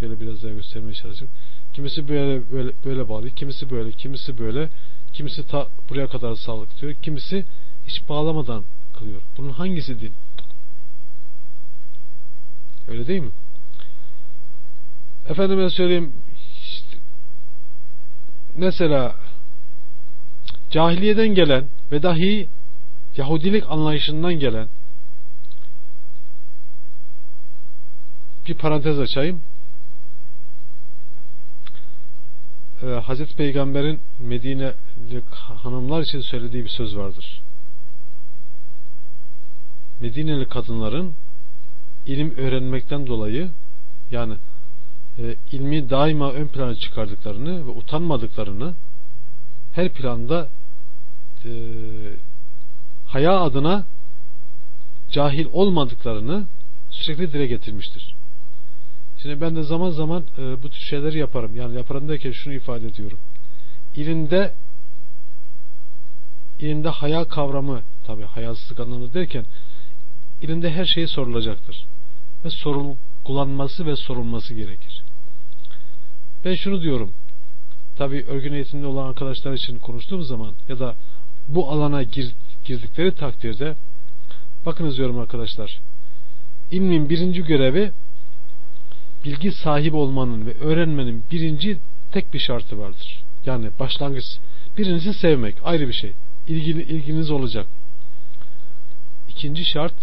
şöyle biraz daha göstermeye çalışayım. Kimisi böyle böyle böyle bağlıyor kimisi böyle kimisi böyle kimisi ta buraya kadar sağlık diyor kimisi hiç bağlamadan kılıyor. Bunun hangisi din öyle değil mi efendime söyleyeyim işte, mesela cahiliyeden gelen ve dahi Yahudilik anlayışından gelen bir parantez açayım. Ee, Hazreti Peygamber'in Medine'li hanımlar için söylediği bir söz vardır. Medineli kadınların ilim öğrenmekten dolayı yani e, ilmi daima ön plana çıkardıklarını ve utanmadıklarını her planda e, haya adına cahil olmadıklarını sürekli dile getirmiştir. Şimdi ben de zaman zaman e, bu tür şeyleri yaparım. Yani yaparım derken şunu ifade ediyorum. İlimde ilimde haya kavramı tabi hayasızlık anlamında derken ilimde her şey sorulacaktır. Ve sorgulanması ve sorulması gerekir. Ben şunu diyorum. Tabi örgün eğitimde olan arkadaşlar için konuştuğum zaman ya da bu alana gir, girdikleri takdirde bakınız diyorum arkadaşlar ilmin birinci görevi bilgi sahibi olmanın ve öğrenmenin birinci tek bir şartı vardır. Yani başlangıç. Birincisi sevmek. Ayrı bir şey. İlgini, ilginiz olacak. İkinci şart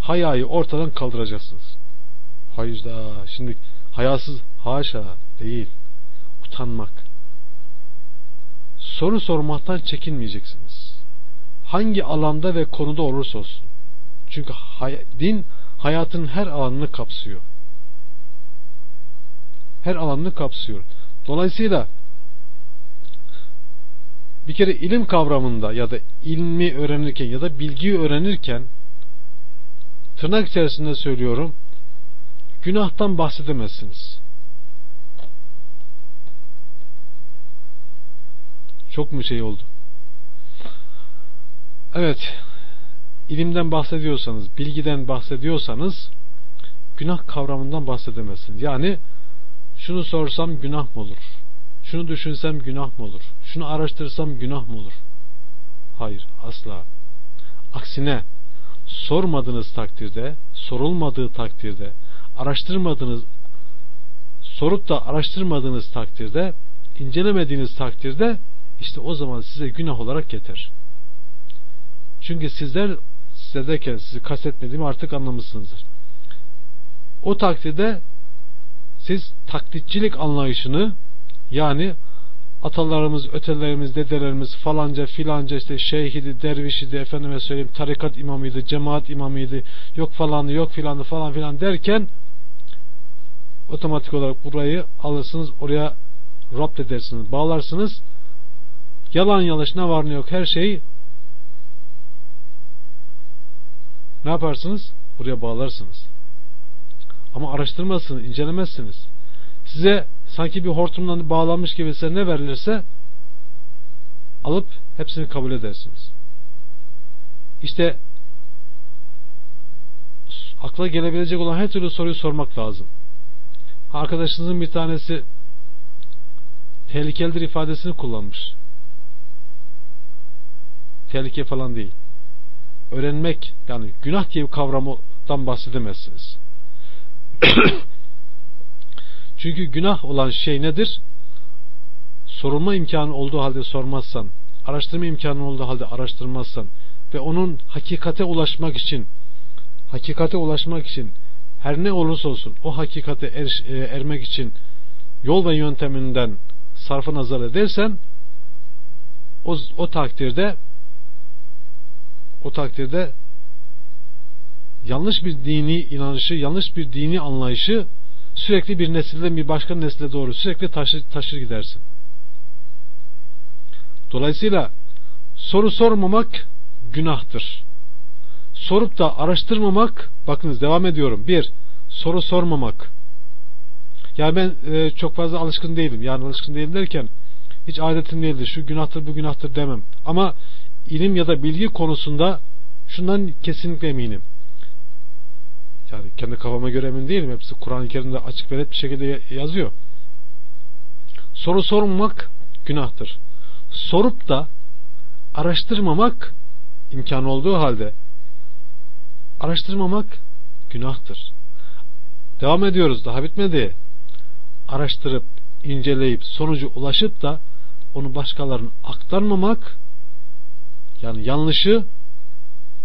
hayayı ortadan kaldıracaksınız. Hayda. Şimdi hayasız haşa değil. Utanmak. Soru sormaktan çekinmeyeceksiniz. Hangi alanda ve konuda olursa olsun. Çünkü hay din hayatın her alanını kapsıyor her alanını kapsıyor. Dolayısıyla bir kere ilim kavramında ya da ilmi öğrenirken ya da bilgiyi öğrenirken tırnak içerisinde söylüyorum günahtan bahsedemezsiniz. Çok mu şey oldu? Evet. ilimden bahsediyorsanız, bilgiden bahsediyorsanız günah kavramından bahsedemezsiniz. Yani şunu sorsam günah mı olur? Şunu düşünsem günah mı olur? Şunu araştırsam günah mı olur? Hayır, asla. Aksine sormadığınız takdirde, sorulmadığı takdirde, araştırmadığınız sorup da araştırmadığınız takdirde, incelemediğiniz takdirde işte o zaman size günah olarak yeter. Çünkü sizler size derken sizi kastetmediğimi artık anlamışsınızdır. O takdirde siz taklitçilik anlayışını Yani atalarımız, ötelerimiz, dedelerimiz falanca filanca işte şeyhidi, dervişidi, efendime söyleyeyim tarikat imamıydı, cemaat imamıydı, yok falanı, yok filanı falan filan derken otomatik olarak burayı alırsınız, oraya rapt edersiniz, bağlarsınız. Yalan yanlış ne var ne yok her şeyi ne yaparsınız? Buraya bağlarsınız. Ama araştırmazsınız, incelemezsiniz. Size sanki bir hortumdan bağlanmış gibi size ne verilirse alıp hepsini kabul edersiniz. İşte akla gelebilecek olan her türlü soruyu sormak lazım. Arkadaşınızın bir tanesi tehlikelidir ifadesini kullanmış. Tehlike falan değil. Öğrenmek yani günah diye bir kavramdan bahsedemezsiniz. Çünkü günah olan şey nedir? Sorulma imkanı olduğu halde sormazsan, araştırma imkanı olduğu halde araştırmazsan ve onun hakikate ulaşmak için hakikate ulaşmak için her ne olursa olsun o hakikate er, e, ermek için yol ve yönteminden sarfı nazar edersen o, o takdirde o takdirde yanlış bir dini inanışı, yanlış bir dini anlayışı sürekli bir nesilden bir başka nesile doğru sürekli taşır, taşır gidersin. Dolayısıyla soru sormamak günahtır. Sorup da araştırmamak, bakınız devam ediyorum. Bir, soru sormamak. Yani ben e, çok fazla alışkın değilim. Yani alışkın değilim derken hiç adetim değildir. Şu günahtır bu günahtır demem. Ama ilim ya da bilgi konusunda şundan kesinlikle eminim. Yani kendi kafama göre emin değilim. Hepsi Kur'an-ı Kerim'de açık ve net bir şekilde yazıyor. Soru sormak günahtır. Sorup da araştırmamak imkan olduğu halde araştırmamak günahtır. Devam ediyoruz. Daha bitmedi. Araştırıp, inceleyip, sonucu ulaşıp da onu başkalarına aktarmamak yani yanlışı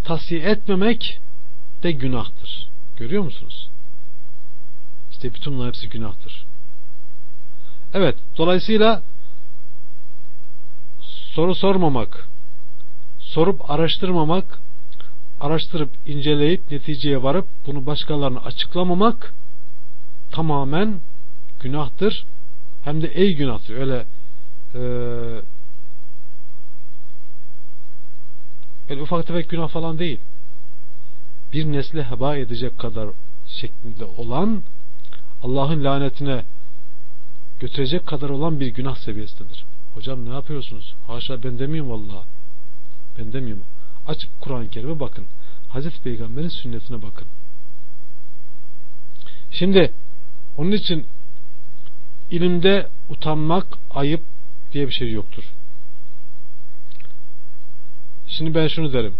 tavsiye etmemek de günahtır. Görüyor musunuz? İşte bütün bunlar hepsi günahtır. Evet, dolayısıyla soru sormamak, sorup araştırmamak, araştırıp inceleyip neticeye varıp bunu başkalarına açıklamamak tamamen günahtır. Hem de ey günahtır. Öyle e, öyle ufak tefek günah falan değil bir nesli heba edecek kadar şeklinde olan Allah'ın lanetine götürecek kadar olan bir günah seviyesindedir. Hocam ne yapıyorsunuz? Haşa ben demiyorum valla. Ben demiyorum. Açıp Kur'an-ı Kerim'e bakın. Hazreti Peygamber'in sünnetine bakın. Şimdi onun için ilimde utanmak, ayıp diye bir şey yoktur. Şimdi ben şunu derim.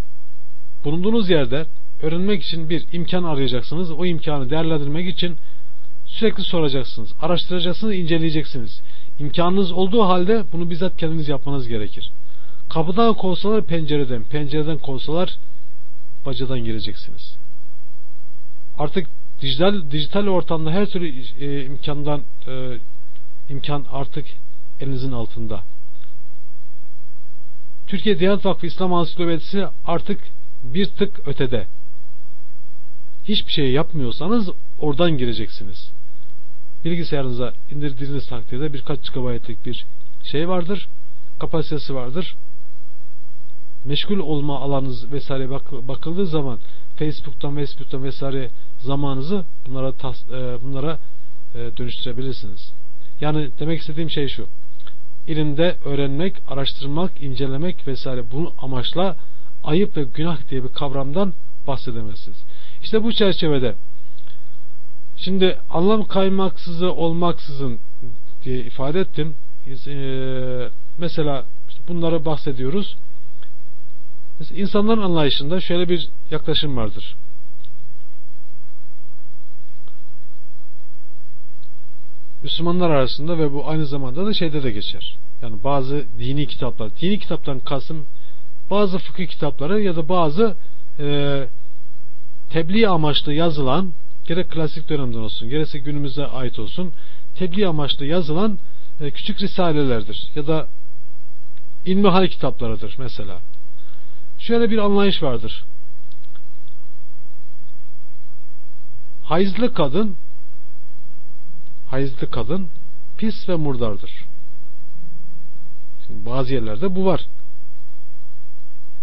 Bulunduğunuz yerde öğrenmek için bir imkan arayacaksınız. O imkanı değerlendirmek için sürekli soracaksınız. Araştıracaksınız, inceleyeceksiniz. İmkanınız olduğu halde bunu bizzat kendiniz yapmanız gerekir. Kapıdan kovsalar pencereden, pencereden kovsalar bacadan gireceksiniz. Artık dijital dijital ortamda her türlü e, imkandan e, imkan artık elinizin altında. Türkiye Diyanet Vakfı İslam Ansiklopedisi artık bir tık ötede hiçbir şey yapmıyorsanız oradan gireceksiniz. Bilgisayarınıza indirdiğiniz takdirde birkaç GB'lık bir şey vardır. Kapasitesi vardır. Meşgul olma alanınız vesaire bakıldığı zaman Facebook'tan, Facebook'tan vesaire zamanınızı bunlara tas, e, bunlara e, dönüştürebilirsiniz. Yani demek istediğim şey şu. İlimde öğrenmek, araştırmak, incelemek vesaire bunu amaçla ayıp ve günah diye bir kavramdan bahsedemezsiniz. İşte bu çerçevede şimdi anlam kaymaksızı olmaksızın diye ifade ettim. Ee, mesela işte bunları bahsediyoruz. Mesela insanların anlayışında şöyle bir yaklaşım vardır. Müslümanlar arasında ve bu aynı zamanda da şeyde de geçer. Yani bazı dini kitaplar, dini kitaptan kasım bazı fıkıh kitapları ya da bazı e, tebliğ amaçlı yazılan gerek klasik dönemden olsun gerekse günümüze ait olsun tebliğ amaçlı yazılan e, küçük risalelerdir ya da ilmihal kitaplarıdır mesela. Şöyle bir anlayış vardır. Hayızlı kadın hayızlı kadın pis ve murdardır. Şimdi bazı yerlerde bu var.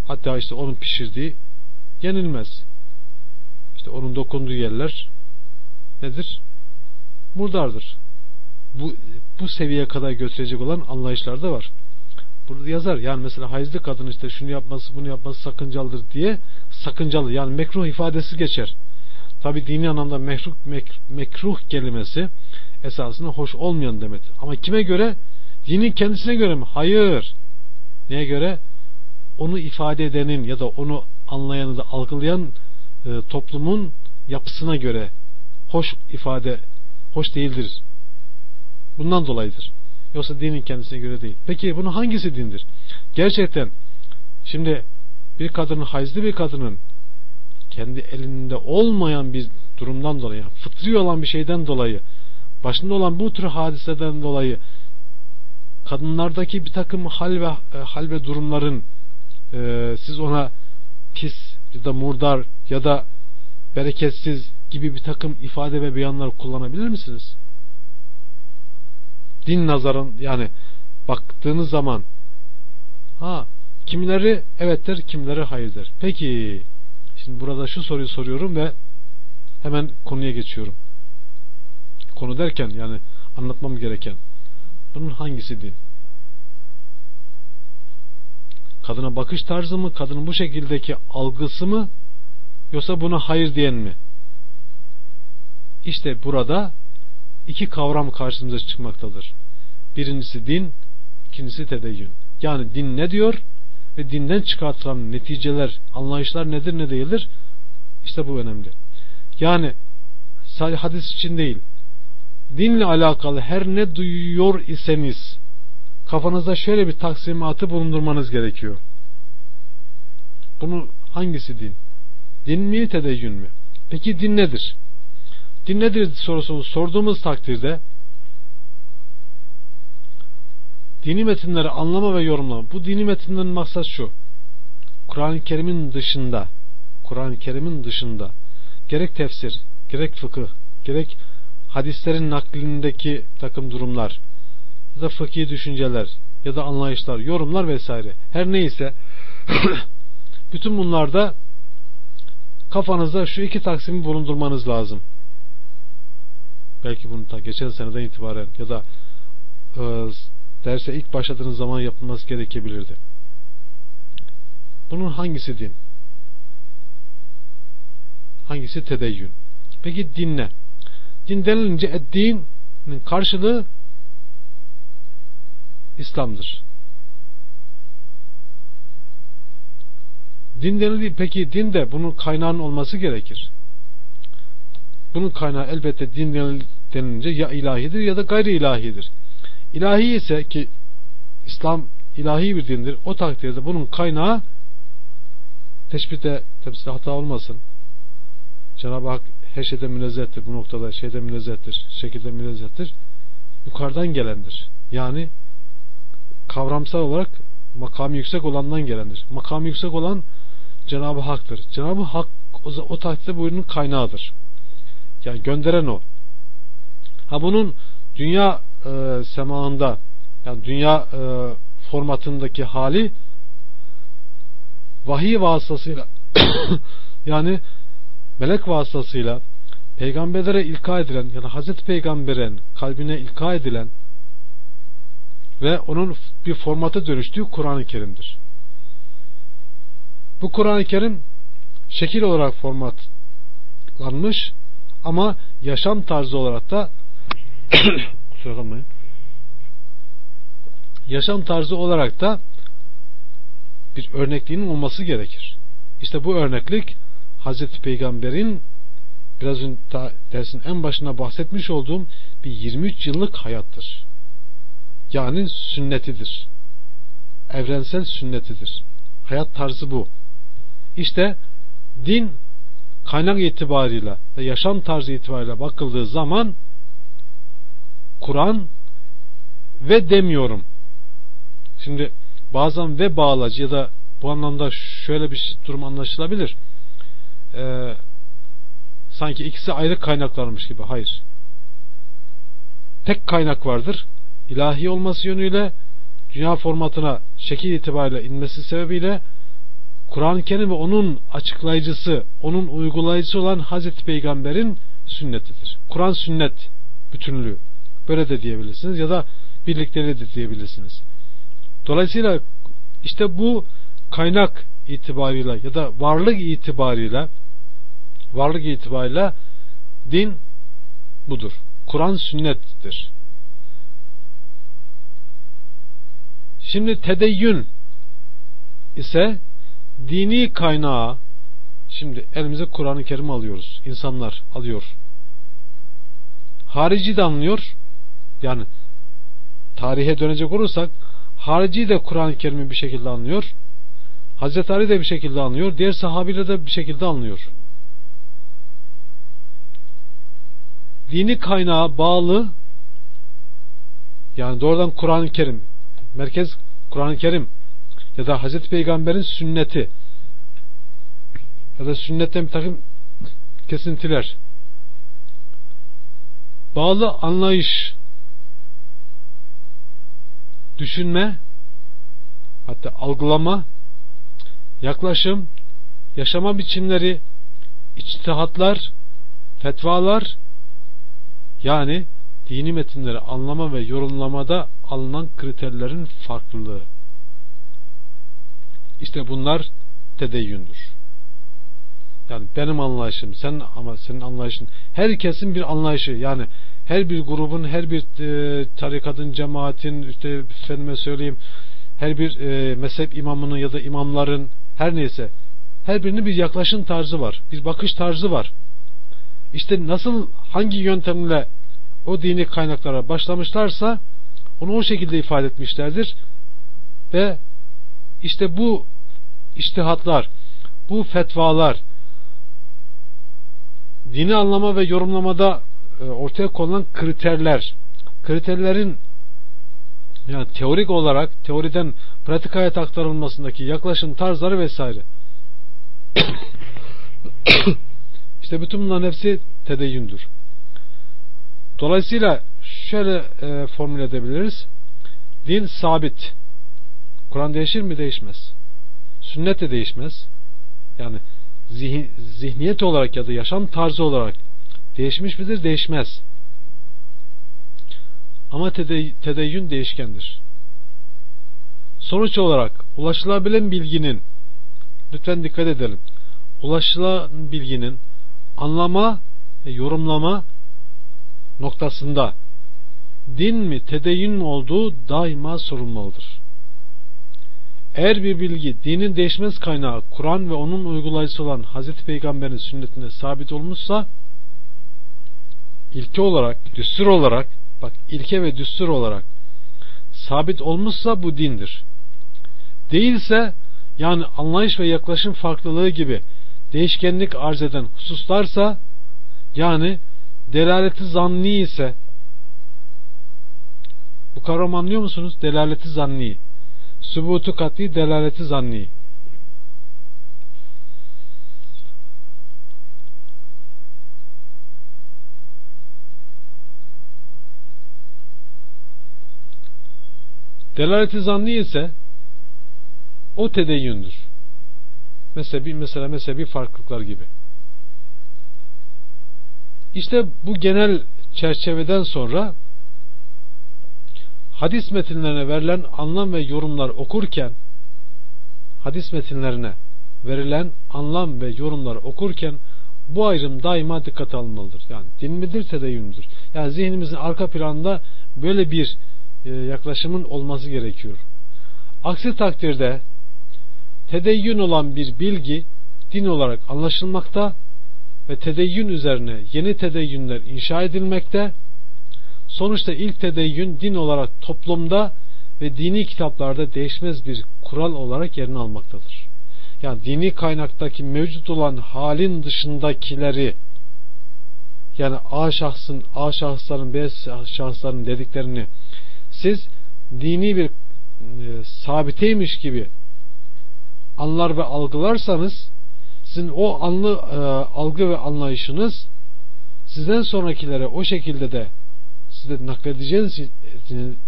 Hatta işte onun pişirdiği yenilmez. İşte onun dokunduğu yerler nedir? Murdardır. Bu, bu seviyeye kadar götürecek olan anlayışlar da var. Burada yazar yani mesela hayızlı kadın işte şunu yapması bunu yapması sakıncalıdır diye sakıncalı yani mekruh ifadesi geçer. Tabi dini anlamda mekruh, mek, mekruh kelimesi esasında hoş olmayan demektir. Ama kime göre? Dinin kendisine göre mi? Hayır. Neye göre? Onu ifade edenin ya da onu anlayanı da algılayan e, toplumun yapısına göre hoş ifade hoş değildir. Bundan dolayıdır. Yoksa dinin kendisine göre değil. Peki bunun hangisi dindir? Gerçekten şimdi bir kadının hayızlı bir kadının kendi elinde olmayan bir durumdan dolayı, fıtri olan bir şeyden dolayı, başında olan bu tür hadiseden dolayı kadınlardaki bir takım hal ve e, hal ve durumların e, siz ona pis ya da murdar ya da bereketsiz gibi bir takım ifade ve beyanlar kullanabilir misiniz? Din nazarın yani baktığınız zaman ha kimileri evet der kimileri hayır der. Peki şimdi burada şu soruyu soruyorum ve hemen konuya geçiyorum. Konu derken yani anlatmam gereken bunun hangisi din? Kadına bakış tarzı mı? Kadının bu şekildeki algısı mı? Yoksa buna hayır diyen mi? İşte burada iki kavram karşımıza çıkmaktadır. Birincisi din, ikincisi tedeyyün. Yani din ne diyor ve dinden çıkartılan neticeler, anlayışlar nedir ne değildir? İşte bu önemli. Yani sadece hadis için değil, dinle alakalı her ne duyuyor iseniz kafanızda şöyle bir taksimatı bulundurmanız gerekiyor. Bunu hangisi din? Din mi tedeyyün mü? Peki din nedir? Din nedir sorusunu sorduğumuz takdirde dini metinleri anlama ve yorumlama. Bu dini metinlerin maksat şu. Kur'an-ı Kerim'in dışında Kur'an-ı Kerim'in dışında gerek tefsir, gerek fıkıh, gerek hadislerin naklindeki takım durumlar ya da fıkhi düşünceler ya da anlayışlar, yorumlar vesaire her neyse bütün bunlarda kafanızda şu iki taksimi bulundurmanız lazım. Belki bunu ta geçen seneden itibaren ya da e, derse ilk başladığınız zaman yapılması gerekebilirdi. Bunun hangisi din? Hangisi tedeyyün? Peki din ne? Din denilince dinin karşılığı İslam'dır. Din denildi, peki din de bunun kaynağının olması gerekir. Bunun kaynağı elbette din denilince ya ilahidir ya da gayri ilahidir. İlahi ise ki İslam ilahi bir dindir. O takdirde bunun kaynağı teşbihte tabi hata olmasın. Cenab-ı Hak her şeyden münezzehtir. Bu noktada şeyden münezzehtir. Şekilde münezzehtir. Yukarıdan gelendir. Yani kavramsal olarak makamı yüksek olandan gelendir. Makamı yüksek olan Cenab-ı Hak'tır. Cenab-ı Hak o, o takdirde bu kaynağıdır. Yani gönderen o. Ha bunun dünya e, semağında yani dünya e, formatındaki hali vahiy vasıtasıyla yani melek vasıtasıyla peygamberlere ilka edilen ya da Hazreti Peygamber'in kalbine ilka edilen ve onun bir formata dönüştüğü Kur'an-ı Kerim'dir. Bu Kur'an-ı Kerim şekil olarak formatlanmış ama yaşam tarzı olarak da kusura kalmayın yaşam tarzı olarak da bir örnekliğinin olması gerekir. İşte bu örneklik Hazreti Peygamber'in biraz önce dersin en başına bahsetmiş olduğum bir 23 yıllık hayattır. Yani sünnetidir. Evrensel sünnetidir. Hayat tarzı bu. İşte din kaynak itibarıyla ve yaşam tarzı itibariyle bakıldığı zaman Kur'an ve demiyorum. Şimdi bazen ve bağlacı ya da bu anlamda şöyle bir durum anlaşılabilir. Ee, sanki ikisi ayrı kaynaklarmış gibi. Hayır. Tek kaynak vardır. İlahi olması yönüyle dünya formatına şekil itibariyle inmesi sebebiyle Kur'an-ı Kerim ve onun açıklayıcısı, onun uygulayıcısı olan Hazreti Peygamber'in sünnetidir. Kur'an sünnet bütünlüğü. Böyle de diyebilirsiniz ya da birlikleri de diyebilirsiniz. Dolayısıyla işte bu kaynak itibarıyla ya da varlık itibarıyla varlık itibarıyla din budur. Kur'an sünnettir. Şimdi tedeyyün ise dini kaynağı şimdi elimize Kur'an-ı Kerim alıyoruz. İnsanlar alıyor. Harici de anlıyor. Yani tarihe dönecek olursak harici de Kur'an-ı Kerim'i bir şekilde anlıyor. Hazreti Ali de bir şekilde anlıyor. Diğer sahabiyle de bir şekilde anlıyor. Dini kaynağı bağlı yani doğrudan Kur'an-ı Kerim merkez Kur'an-ı Kerim ya da Hazreti Peygamber'in sünneti ya da sünnetten bir takım kesintiler bağlı anlayış düşünme hatta algılama yaklaşım yaşama biçimleri içtihatlar fetvalar yani dini metinleri anlama ve yorumlamada alınan kriterlerin farklılığı. İşte bunlar tedeyyündür. Yani benim anlayışım, sen ama senin anlayışın, herkesin bir anlayışı. Yani her bir grubun, her bir e, tarikatın, cemaatin, işte efendime söyleyeyim, her bir e, mezhep imamının ya da imamların, her neyse, her birinin bir yaklaşım tarzı var, bir bakış tarzı var. İşte nasıl, hangi yöntemle o dini kaynaklara başlamışlarsa onu o şekilde ifade etmişlerdir. Ve işte bu iştihatlar, bu fetvalar dini anlama ve yorumlamada e, ortaya konulan kriterler, kriterlerin yani teorik olarak teoriden pratik hayat aktarılmasındaki yaklaşım tarzları vesaire. işte bütün bunların hepsi tedeyyündür. Dolayısıyla şöyle e, formüle edebiliriz. Din sabit. Kur'an değişir mi? Değişmez. Sünnet de değişmez. Yani zihin, zihniyet olarak ya da yaşam tarzı olarak değişmiş midir? Değişmez. Ama tedey, tedeyyün değişkendir. Sonuç olarak ulaşılabilen bilginin lütfen dikkat edelim. Ulaşılan bilginin anlama ve yorumlama noktasında din mi tedeyyün mü olduğu daima sorulmalıdır. Eğer bir bilgi dinin değişmez kaynağı Kur'an ve onun uygulayıcısı olan Hz. Peygamber'in sünnetine sabit olmuşsa ilke olarak, düstur olarak bak ilke ve düstur olarak sabit olmuşsa bu dindir. Değilse yani anlayış ve yaklaşım farklılığı gibi değişkenlik arz eden hususlarsa yani delaleti zanni ise bu kavramı anlıyor musunuz? Delaleti zanni. Sübutu kat'i, delaleti zanni. Delaleti zanni ise o tedeyyündür. Mezhebi, mesela mezhebi farklılıklar gibi. İşte bu genel çerçeveden sonra hadis metinlerine verilen anlam ve yorumlar okurken hadis metinlerine verilen anlam ve yorumlar okurken bu ayrım daima dikkat alınmalıdır. Yani din midir, tedeyyündür. Yani zihnimizin arka planında böyle bir e, yaklaşımın olması gerekiyor. Aksi takdirde tedeyyün olan bir bilgi din olarak anlaşılmakta ve tedeyyün üzerine yeni tedeyyünler inşa edilmekte. Sonuçta ilk tedeyyün din olarak toplumda ve dini kitaplarda değişmez bir kural olarak yerini almaktadır. Yani dini kaynaktaki mevcut olan halin dışındakileri yani A şahsın, A şahısların, B şahısların dediklerini siz dini bir e, sabiteymiş gibi anlar ve algılarsanız sizin o anlı e, algı ve anlayışınız sizden sonrakilere o şekilde de size nakledeceğiniz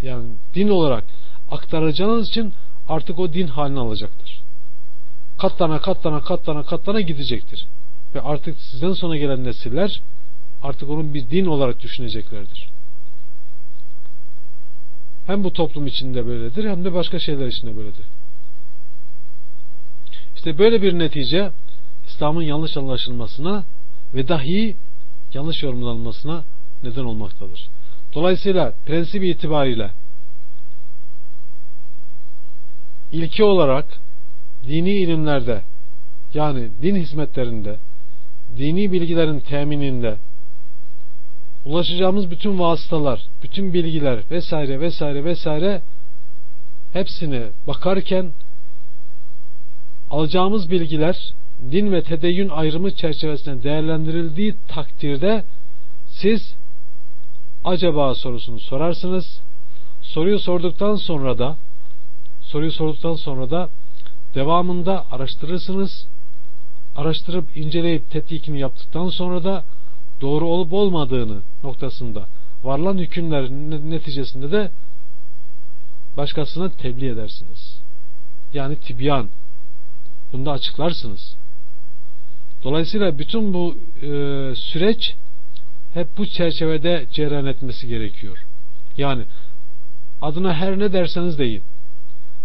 yani din olarak aktaracağınız için artık o din halini alacaktır. Katlana katlana katlana katlana gidecektir. Ve artık sizden sonra gelen nesiller artık onun bir din olarak düşüneceklerdir. Hem bu toplum içinde böyledir hem de başka şeyler içinde böyledir. İşte böyle bir netice İslam'ın yanlış anlaşılmasına ve dahi yanlış yorumlanmasına neden olmaktadır. Dolayısıyla prensip itibariyle ilki olarak dini ilimlerde yani din hizmetlerinde dini bilgilerin temininde ulaşacağımız bütün vasıtalar, bütün bilgiler vesaire vesaire vesaire hepsini bakarken alacağımız bilgiler din ve tedeyyün ayrımı çerçevesinde değerlendirildiği takdirde siz acaba sorusunu sorarsınız. Soruyu sorduktan sonra da soruyu sorduktan sonra da devamında araştırırsınız. Araştırıp inceleyip tetkikini yaptıktan sonra da doğru olup olmadığını noktasında varılan hükümlerin neticesinde de başkasına tebliğ edersiniz. Yani tibyan. Bunu da açıklarsınız. Dolayısıyla bütün bu e, süreç hep bu çerçevede cereyan etmesi gerekiyor. Yani adına her ne derseniz deyin.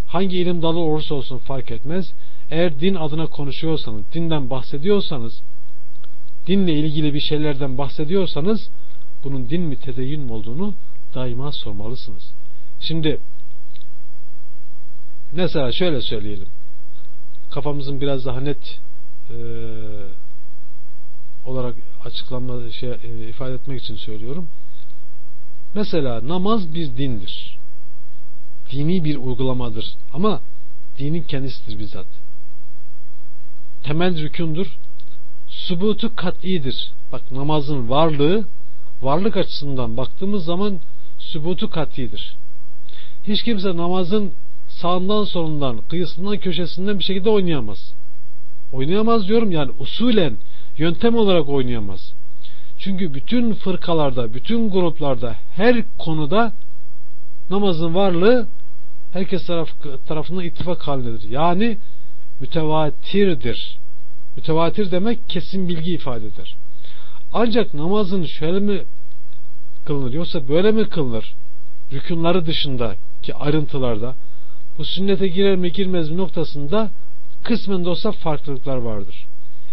Hangi ilim dalı olursa olsun fark etmez. Eğer din adına konuşuyorsanız, dinden bahsediyorsanız, dinle ilgili bir şeylerden bahsediyorsanız bunun din mi tedeyyün mü olduğunu daima sormalısınız. Şimdi mesela şöyle söyleyelim. Kafamızın biraz daha net e, olarak açıklanma şey e, ifade etmek için söylüyorum. Mesela namaz bir dindir. Dini bir uygulamadır. Ama dinin kendisidir bizzat. Temel rükündür. Subutu kat'idir. Bak namazın varlığı varlık açısından baktığımız zaman subutu kat'idir. Hiç kimse namazın sağından solundan, kıyısından, köşesinden bir şekilde oynayamaz. Oynayamaz diyorum yani usulen yöntem olarak oynayamaz. Çünkü bütün fırkalarda, bütün gruplarda, her konuda namazın varlığı herkes taraf, tarafından ittifak halindedir. Yani mütevatirdir. Mütevatir demek kesin bilgi ifade eder. Ancak namazın şöyle mi kılınır yoksa böyle mi kılınır? Rükunları dışındaki ayrıntılarda bu sünnete girer mi girmez mi noktasında kısmen de olsa farklılıklar vardır.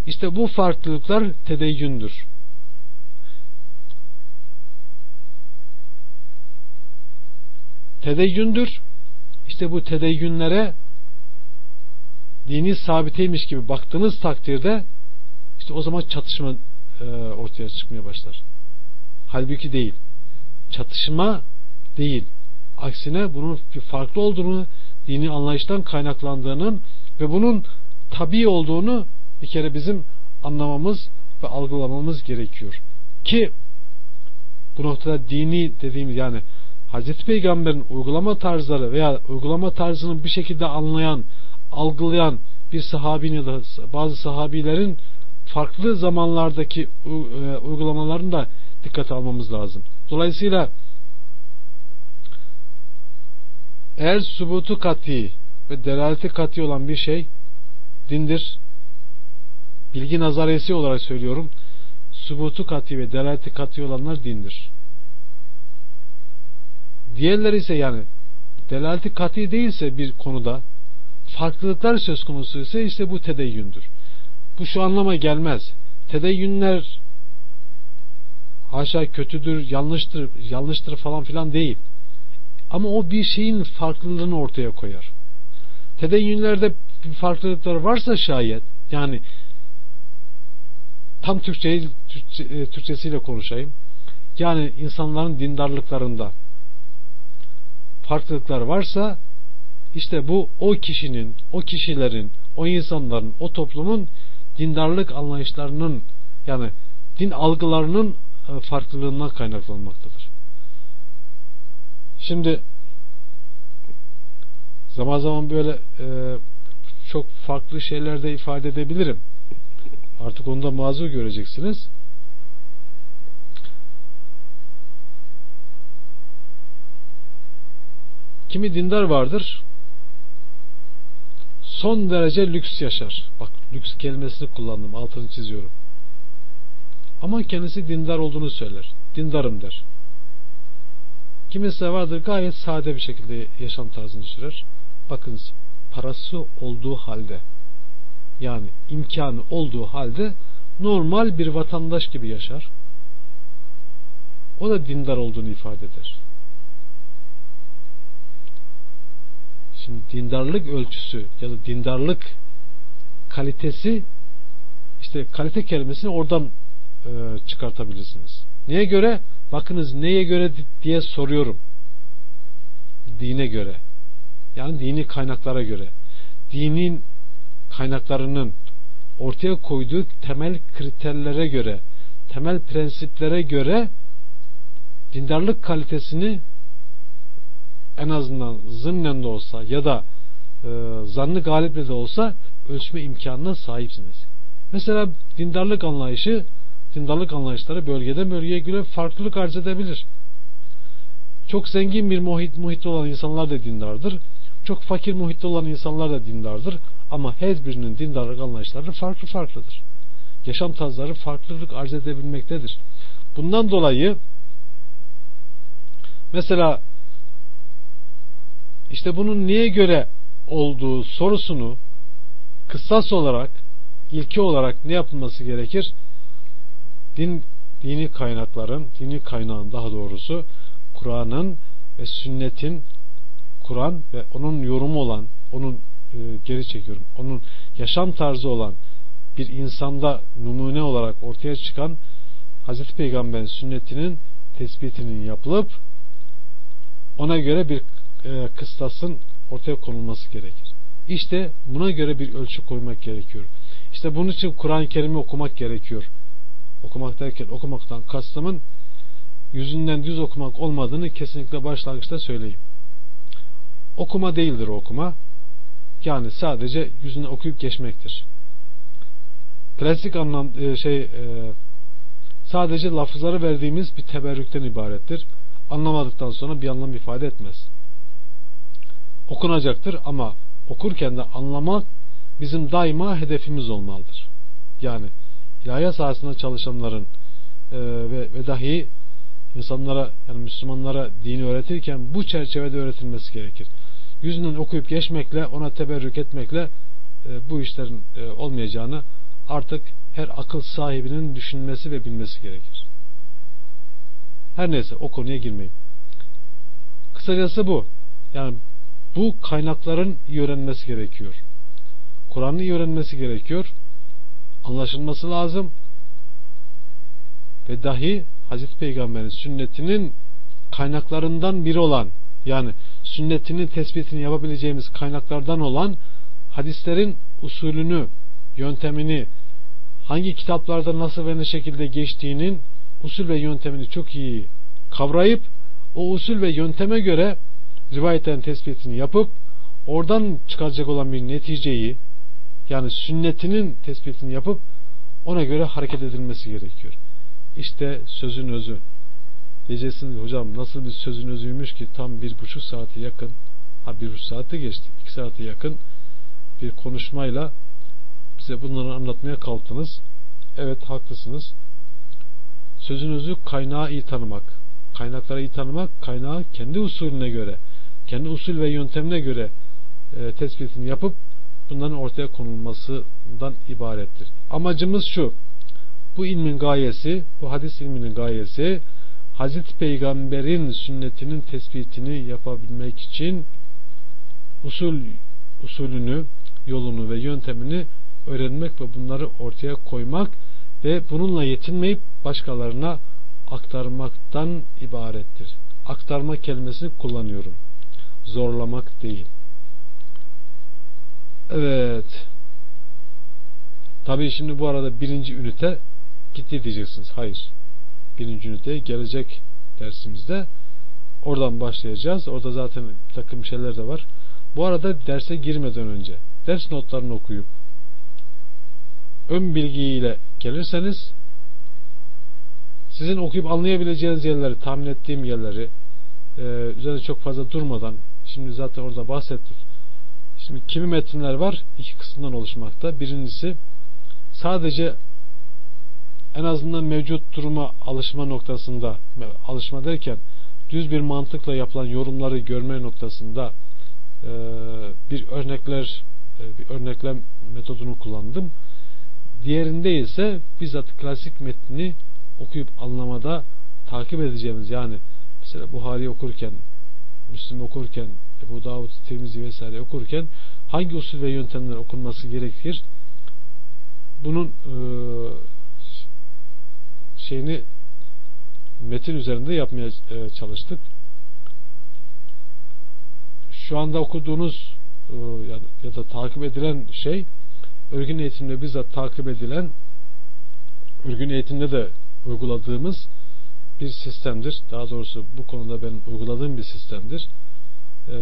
İşte bu farklılıklar tedeyyündür. Tedeyyündür. İşte bu tedeyyünlere dini sabiteymiş gibi baktığınız takdirde işte o zaman çatışma e, ortaya çıkmaya başlar. Halbuki değil. Çatışma değil. Aksine bunun farklı olduğunu, dini anlayıştan kaynaklandığının ve bunun tabi olduğunu bir kere bizim anlamamız ve algılamamız gerekiyor. Ki bu noktada dini dediğimiz yani Hazreti Peygamber'in uygulama tarzları veya uygulama tarzını bir şekilde anlayan, algılayan bir sahabinin ya da bazı sahabilerin farklı zamanlardaki e, uygulamalarını da dikkate almamız lazım. Dolayısıyla eğer subutu kati ve delaleti kati olan bir şey dindir. Bilgi nazariyesi olarak söylüyorum. Subutu kati ve delaleti kati olanlar dindir. Diğerleri ise yani delaleti kati değilse bir konuda farklılıklar söz konusu ise işte bu tedeyyündür. Bu şu anlama gelmez. Tedeyyünler haşa kötüdür, yanlıştır, yanlıştır falan filan değil. Ama o bir şeyin farklılığını ortaya koyar. Tedeyyünlerde farklılıklar varsa şayet yani tam Türkçe, Türkçe, e, Türkçesiyle konuşayım. Yani insanların dindarlıklarında farklılıklar varsa işte bu o kişinin, o kişilerin, o insanların, o toplumun dindarlık anlayışlarının yani din algılarının e, farklılığından kaynaklanmaktadır. Şimdi Zaman zaman böyle e, çok farklı şeyler de ifade edebilirim. Artık onda mazur göreceksiniz. Kimi dindar vardır. Son derece lüks yaşar. Bak lüks kelimesini kullandım. Altını çiziyorum. Ama kendisi dindar olduğunu söyler. Dindarım der. Kimisi de vardır gayet sade bir şekilde yaşam tarzını sürer. Bakınız parası olduğu halde yani imkanı olduğu halde normal bir vatandaş gibi yaşar. O da dindar olduğunu ifade eder. Şimdi dindarlık ölçüsü ya da dindarlık kalitesi işte kalite kelimesini oradan e, çıkartabilirsiniz. Neye göre? Bakınız neye göre diye soruyorum. Dine göre. Yani dini kaynaklara göre. Dinin kaynaklarının ortaya koyduğu temel kriterlere göre, temel prensiplere göre dindarlık kalitesini en azından zımnen de olsa ya da e, zannı galiple de olsa ölçme imkanına sahipsiniz. Mesela dindarlık anlayışı dindarlık anlayışları bölgeden bölgeye göre farklılık arz edebilir. Çok zengin bir muhit, muhitte olan insanlar da dindardır. Çok fakir muhitte olan insanlar da dindardır. Ama her birinin dindarlık anlayışları farklı farklıdır. Yaşam tarzları farklılık arz edebilmektedir. Bundan dolayı mesela işte bunun niye göre olduğu sorusunu kıssas olarak ilki olarak ne yapılması gerekir? Din, dini kaynakların, dini kaynağın daha doğrusu Kur'an'ın ve sünnetin Kur'an ve onun yorumu olan, onun e, geri çekiyorum, onun yaşam tarzı olan bir insanda numune olarak ortaya çıkan Hazreti Peygamber'in sünnetinin tespitinin yapılıp ona göre bir e, kıstasın ortaya konulması gerekir. İşte buna göre bir ölçü koymak gerekiyor. İşte bunun için Kur'an-ı Kerim'i okumak gerekiyor. Okumak derken okumaktan kastımın yüzünden düz okumak olmadığını kesinlikle başlangıçta söyleyeyim. Okuma değildir okuma. Yani sadece yüzüne okuyup geçmektir. Klasik anlam e, şey e, sadece lafızları verdiğimiz bir teberrükten ibarettir. Anlamadıktan sonra bir anlam ifade etmez. Okunacaktır ama okurken de anlamak bizim daima hedefimiz olmalıdır. Yani ilahiyat sahasında çalışanların e, ve, ve dahi insanlara yani Müslümanlara dini öğretirken bu çerçevede öğretilmesi gerekir. Yüzünden okuyup geçmekle ona teberrük etmekle e, bu işlerin e, olmayacağını artık her akıl sahibinin düşünmesi ve bilmesi gerekir. Her neyse o konuya girmeyeyim. Kısacası bu. Yani bu kaynakların iyi öğrenmesi gerekiyor. Kur'an'ı iyi öğrenmesi gerekiyor. Anlaşılması lazım. Ve dahi Hazreti Peygamber'in sünnetinin kaynaklarından biri olan yani sünnetinin tespitini yapabileceğimiz kaynaklardan olan hadislerin usulünü, yöntemini, hangi kitaplarda nasıl ve ne şekilde geçtiğinin usul ve yöntemini çok iyi kavrayıp o usul ve yönteme göre rivayetlerin tespitini yapıp oradan çıkacak olan bir neticeyi yani sünnetinin tespitini yapıp ona göre hareket edilmesi gerekiyor. İşte sözün özü. Diyeceksiniz hocam nasıl bir sözün özüymüş ki tam bir buçuk saati yakın ha bir buçuk saati geçti iki saate yakın bir konuşmayla bize bunları anlatmaya kalktınız. Evet haklısınız. Sözün özü kaynağı iyi tanımak. Kaynakları iyi tanımak, kaynağı kendi usulüne göre, kendi usul ve yöntemine göre e, tespitini yapıp bunların ortaya konulmasından ibarettir. Amacımız şu, bu ilmin gayesi, bu hadis ilminin gayesi, Hazreti Peygamber'in sünnetinin tespitini yapabilmek için usul usulünü, yolunu ve yöntemini öğrenmek ve bunları ortaya koymak ve bununla yetinmeyip başkalarına aktarmaktan ibarettir. Aktarma kelimesini kullanıyorum. Zorlamak değil. Evet. Tabii şimdi bu arada birinci ünite gitti diyeceksiniz. Hayır. Birinci üniteye gelecek dersimizde oradan başlayacağız. Orada zaten takım şeyler de var. Bu arada derse girmeden önce ders notlarını okuyup ön bilgiyle gelirseniz sizin okuyup anlayabileceğiniz yerleri, tahmin ettiğim yerleri e, üzerine çok fazla durmadan şimdi zaten orada bahsettik. Şimdi kimi metinler var? iki kısımdan oluşmakta. Birincisi sadece en azından mevcut duruma alışma noktasında alışma derken düz bir mantıkla yapılan yorumları görme noktasında e, bir örnekler e, bir örneklem metodunu kullandım. Diğerinde ise bizzat klasik metni okuyup anlamada takip edeceğimiz yani mesela Buhari okurken Müslim okurken Ebu Davud, Tirmizi vesaire okurken hangi usul ve yöntemler okunması gerekir bunun e, şeyini metin üzerinde yapmaya e, çalıştık. Şu anda okuduğunuz e, ya, da takip edilen şey örgün eğitimde bizzat takip edilen örgün eğitimde de uyguladığımız bir sistemdir. Daha doğrusu bu konuda ben uyguladığım bir sistemdir. Ee,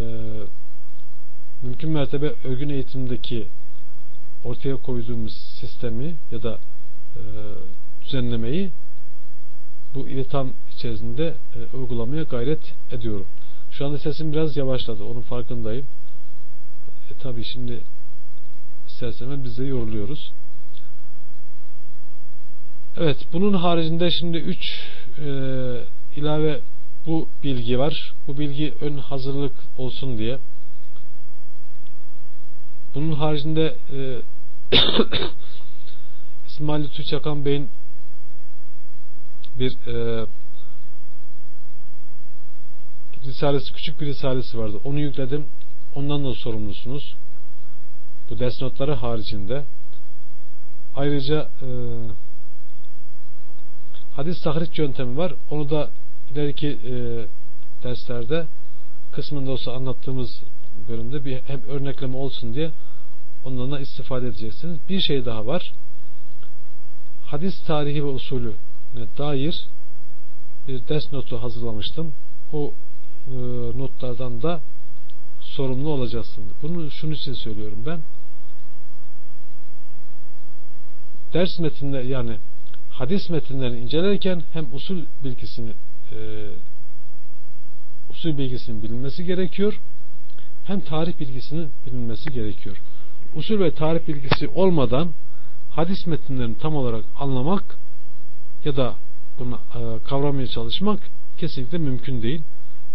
mümkün mertebe örgün eğitimdeki ortaya koyduğumuz sistemi ya da e, düzenlemeyi bu iletam içerisinde e, uygulamaya gayret ediyorum. Şu anda sesim biraz yavaşladı. Onun farkındayım. E, tabii şimdi isterseniz biz de yoruluyoruz. Evet, bunun haricinde şimdi 3 e, ilave bu bilgi var. Bu bilgi ön hazırlık olsun diye. Bunun haricinde e, İsmail Lütfü Çakan Bey'in bir e, risalesi, küçük bir risalesi vardı. Onu yükledim. Ondan da sorumlusunuz. Bu ders notları haricinde. Ayrıca e, hadis tahriç yöntemi var. Onu da ileriki e, derslerde kısmında olsa anlattığımız bölümde bir hem örnekleme olsun diye ondan da istifade edeceksiniz. Bir şey daha var. Hadis tarihi ve usulü dair bir ders notu hazırlamıştım. O e, notlardan da sorumlu olacaksınız. Bunu şunun için söylüyorum ben. Ders metinleri yani hadis metinlerini incelerken hem usul bilgisini e, usul bilgisinin bilinmesi gerekiyor hem tarih bilgisinin bilinmesi gerekiyor. Usul ve tarih bilgisi olmadan hadis metinlerini tam olarak anlamak ya da bunu e, kavramaya çalışmak kesinlikle mümkün değil.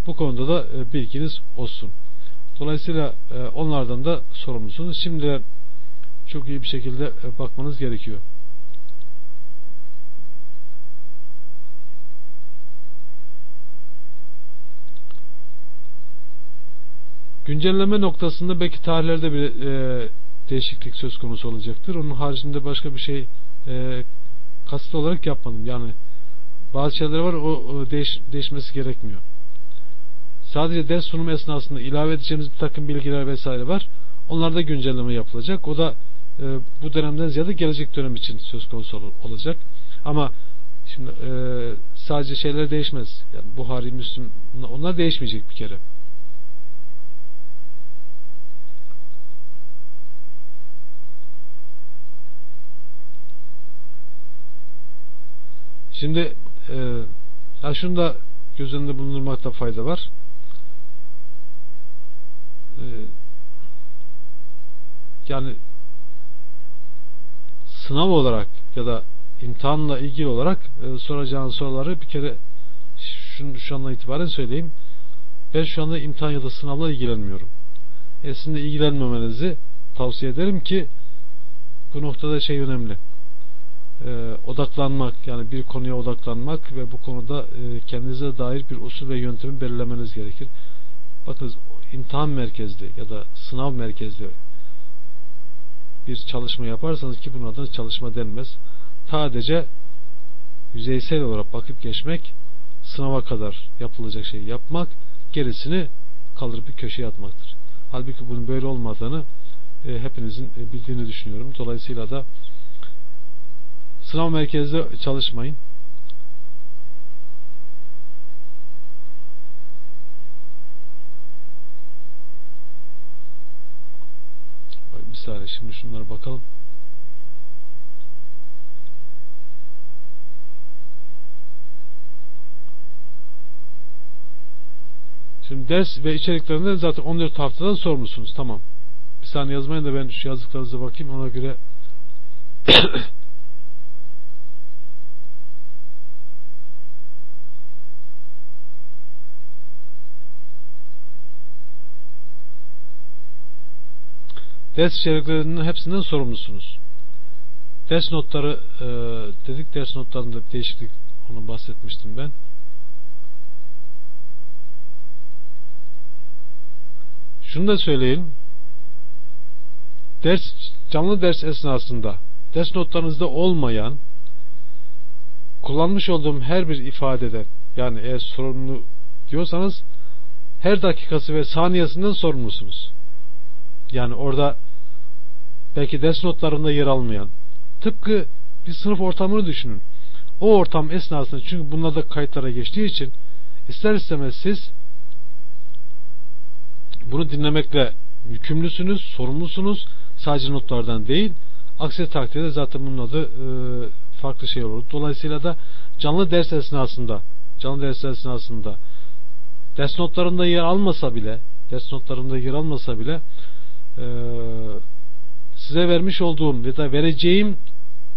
Bu konuda da e, bilginiz olsun. Dolayısıyla e, onlardan da sorumlusunuz. Şimdi çok iyi bir şekilde e, bakmanız gerekiyor. Güncelleme noktasında belki tarihlerde bir e, değişiklik söz konusu olacaktır. Onun haricinde başka bir şey e, kasıtlı olarak yapmadım. Yani bazı şeyler var o, o değiş, değişmesi gerekmiyor. Sadece ders sunumu esnasında ilave edeceğimiz bir takım bilgiler vesaire var. Onlarda güncelleme yapılacak. O da e, bu dönemden ziyade gelecek dönem için söz konusu olacak. Ama şimdi e, sadece şeyler değişmez. Yani Buhari, Müslüm onlar değişmeyecek bir kere. Şimdi e, ya şunu da göz önünde bulundurmakta fayda var. E, yani sınav olarak ya da imtihanla ilgili olarak e, soracağın soruları bir kere şunu şu andan itibaren söyleyeyim. Ben şu anda imtihan ya da sınavla ilgilenmiyorum. E sizin de ilgilenmemenizi tavsiye ederim ki bu noktada şey önemli e, odaklanmak yani bir konuya odaklanmak ve bu konuda e, kendinize dair bir usul ve yöntemi belirlemeniz gerekir. Bakınız imtihan merkezli ya da sınav merkezli bir çalışma yaparsanız ki bunun adına çalışma denmez. Sadece yüzeysel olarak bakıp geçmek sınava kadar yapılacak şeyi yapmak gerisini kaldırıp bir köşeye atmaktır. Halbuki bunun böyle olmadığını e, hepinizin e, bildiğini düşünüyorum. Dolayısıyla da Sınav merkezde çalışmayın. bir saniye şimdi şunlara bakalım. Şimdi ders ve içeriklerinden zaten 14 haftadan sormuşsunuz. Tamam. Bir saniye yazmayın da ben şu yazdıklarınıza bakayım. Ona göre ders içeriklerinin hepsinden sorumlusunuz. Ders notları e, dedik ders notlarında değişiklik onu bahsetmiştim ben. Şunu da söyleyeyim. Ders canlı ders esnasında ders notlarınızda olmayan kullanmış olduğum her bir ifadeden yani eğer sorumlu diyorsanız her dakikası ve saniyesinden sorumlusunuz. Yani orada belki ders notlarında yer almayan tıpkı bir sınıf ortamını düşünün. O ortam esnasında çünkü bunlar da kayıtlara geçtiği için ister istemez siz bunu dinlemekle yükümlüsünüz, sorumlusunuz. Sadece notlardan değil. Aksi takdirde zaten bunun adı e, farklı şey olur. Dolayısıyla da canlı ders esnasında canlı ders esnasında ders notlarında yer almasa bile ders notlarında yer almasa bile e, size vermiş olduğum ya da vereceğim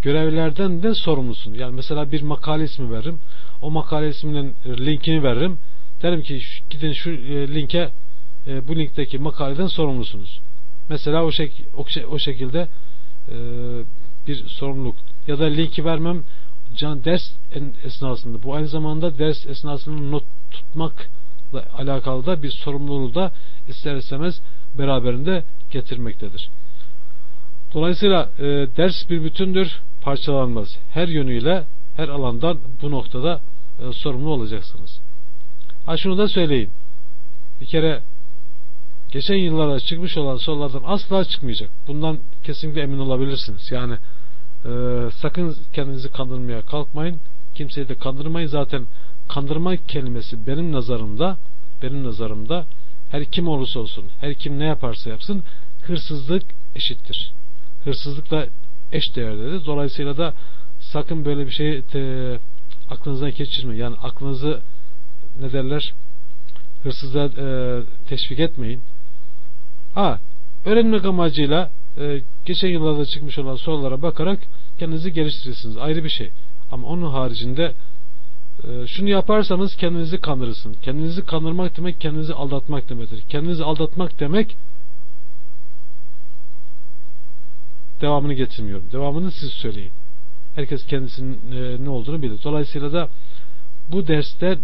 görevlerden de sorumlusun. Yani mesela bir makale ismi veririm. O makale isminin linkini veririm. Derim ki gidin şu e, linke e, bu linkteki makaleden sorumlusunuz. Mesela o, şek o, şekilde e, bir sorumluluk ya da linki vermem can ders esnasında bu aynı zamanda ders esnasında not tutmakla alakalı da bir sorumluluğu da ister istemez beraberinde getirmektedir. Dolayısıyla e, ders bir bütündür, parçalanmaz. Her yönüyle, her alandan bu noktada e, sorumlu olacaksınız. Ha şunu da söyleyeyim. Bir kere geçen yıllarda çıkmış olan sorulardan asla çıkmayacak. Bundan kesinlikle emin olabilirsiniz. Yani e, sakın kendinizi kandırmaya kalkmayın. Kimseyi de kandırmayın. Zaten kandırma kelimesi benim nazarımda benim nazarımda her kim olursa olsun, her kim ne yaparsa yapsın hırsızlık eşittir. Hırsızlıkla eş değerdedir. Dolayısıyla da sakın böyle bir şeyi te, aklınızdan geçirmeyin. Yani aklınızı ne derler hırsızlığa e, teşvik etmeyin. Ha, öğrenmek amacıyla e, geçen yıllarda çıkmış olan sorulara bakarak kendinizi geliştirirsiniz. Ayrı bir şey. Ama onun haricinde şunu yaparsanız kendinizi kandırırsınız. Kendinizi kandırmak demek kendinizi aldatmak demektir. Kendinizi aldatmak demek devamını getirmiyorum. Devamını siz söyleyin. Herkes kendisinin e, ne olduğunu bilir. Dolayısıyla da bu derste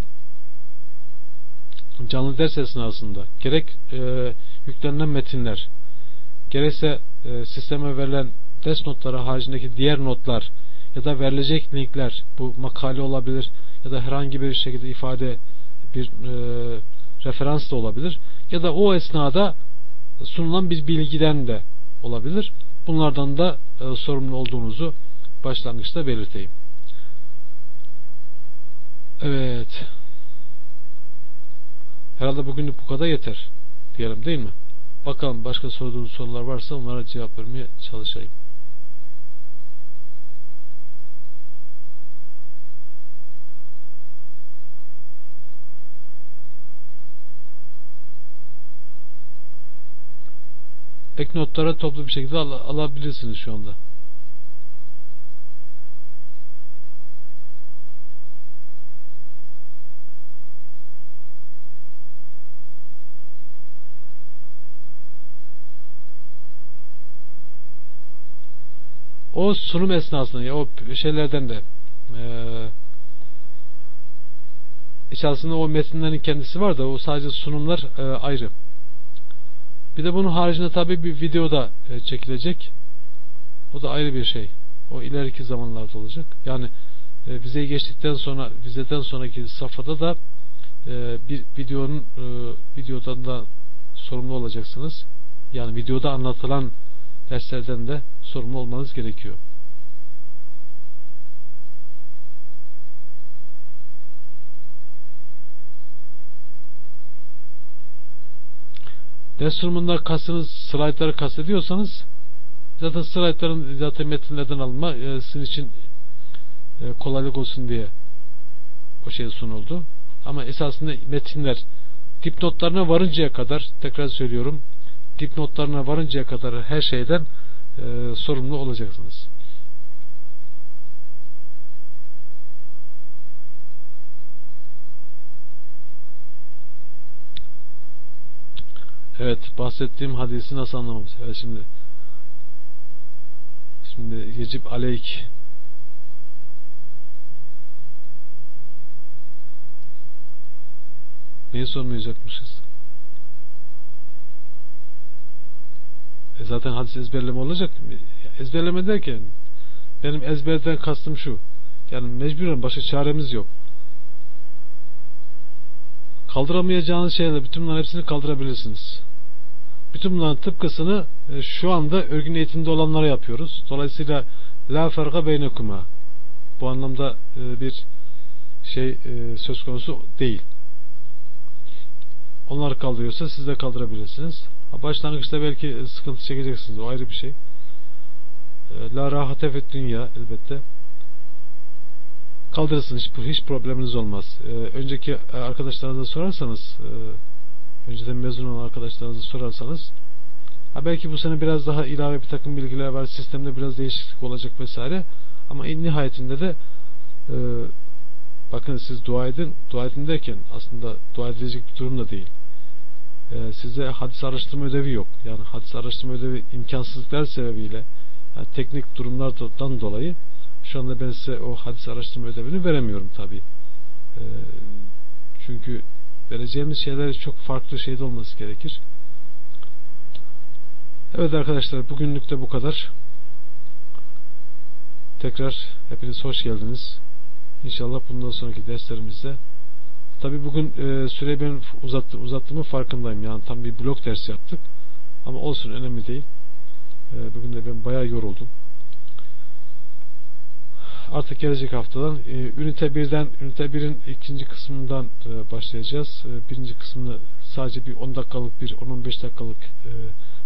canlı ders esnasında gerek e, yüklenilen metinler gerekse e, sisteme verilen ders notları haricindeki diğer notlar ya da verilecek linkler bu makale olabilir ya da herhangi bir şekilde ifade bir e, referans da olabilir ya da o esnada sunulan bir bilgiden de olabilir. Bunlardan da e, sorumlu olduğunuzu başlangıçta belirteyim. Evet. Herhalde bugünlük bu kadar yeter. Diyelim değil mi? Bakalım başka sorduğunuz sorular varsa onlara cevap vermeye çalışayım. Ek notlara toplu bir şekilde al alabilirsiniz şu anda. o sunum esnasında ya o şeylerden de e, içerisinde o metinlerin kendisi var da o sadece sunumlar e, ayrı. Bir de bunun haricinde tabi bir video da e, çekilecek. O da ayrı bir şey. O ileriki zamanlarda olacak. Yani e, vizeyi geçtikten sonra vizeden sonraki safhada da e, bir videonun videodan da sorumlu olacaksınız. Yani videoda anlatılan derslerden de sorumlu olmanız gerekiyor. Sunumunda kastınız slaytları kastediyorsanız Zaten slaytların zaten metinlerden alma e, sizin için e, kolaylık olsun diye o şey sunuldu. Ama esasında metinler dipnotlarına varıncaya kadar tekrar söylüyorum dipnotlarına varıncaya kadar her şeyden e, sorumlu olacaksınız. Evet, bahsettiğim hadisi nasıl anlamamız? Evet, şimdi şimdi Yecib Aleyk Neyi sormayacakmışız? E zaten hadis ezberleme olacak. Ezberleme derken benim ezberden kastım şu. Yani mecburen başka çaremiz yok. Kaldıramayacağınız şeyler bütün bunların hepsini kaldırabilirsiniz. Bütün bunların tıpkısını e, şu anda örgün eğitimde olanlara yapıyoruz. Dolayısıyla la farka beynekuma bu anlamda e, bir şey e, söz konusu değil. Onlar kaldırıyorsa siz de kaldırabilirsiniz. Başlangıçta belki sıkıntı çekeceksiniz. O ayrı bir şey. La rahate fet dünya elbette. Kaldırırsınız. Hiç, hiç probleminiz olmaz. Önceki arkadaşlarınıza sorarsanız önceden mezun olan arkadaşlarınıza sorarsanız ha belki bu sene biraz daha ilave bir takım bilgiler var. Sistemde biraz değişiklik olacak vesaire. Ama en nihayetinde de e, bakın siz dua edin. Dua edin derken aslında dua edilecek bir durum da değil e, size hadis araştırma ödevi yok. Yani hadis araştırma ödevi imkansızlıklar sebebiyle yani teknik durumlardan dolayı şu anda ben size o hadis araştırma ödevini veremiyorum tabi. E, çünkü vereceğimiz şeyler çok farklı şeyde olması gerekir. Evet arkadaşlar bugünlük de bu kadar. Tekrar hepiniz hoş geldiniz. İnşallah bundan sonraki derslerimizde Tabi bugün e, süreyi ben uzattı, uzattığımın farkındayım. Yani tam bir blok ders yaptık. Ama olsun önemli değil. E, bugün de ben bayağı yoruldum. Artık gelecek haftadan e, ünite 1'den ünite 1'in ikinci kısmından e, başlayacağız. E, birinci kısmını sadece bir 10 dakikalık bir 10-15 dakikalık e,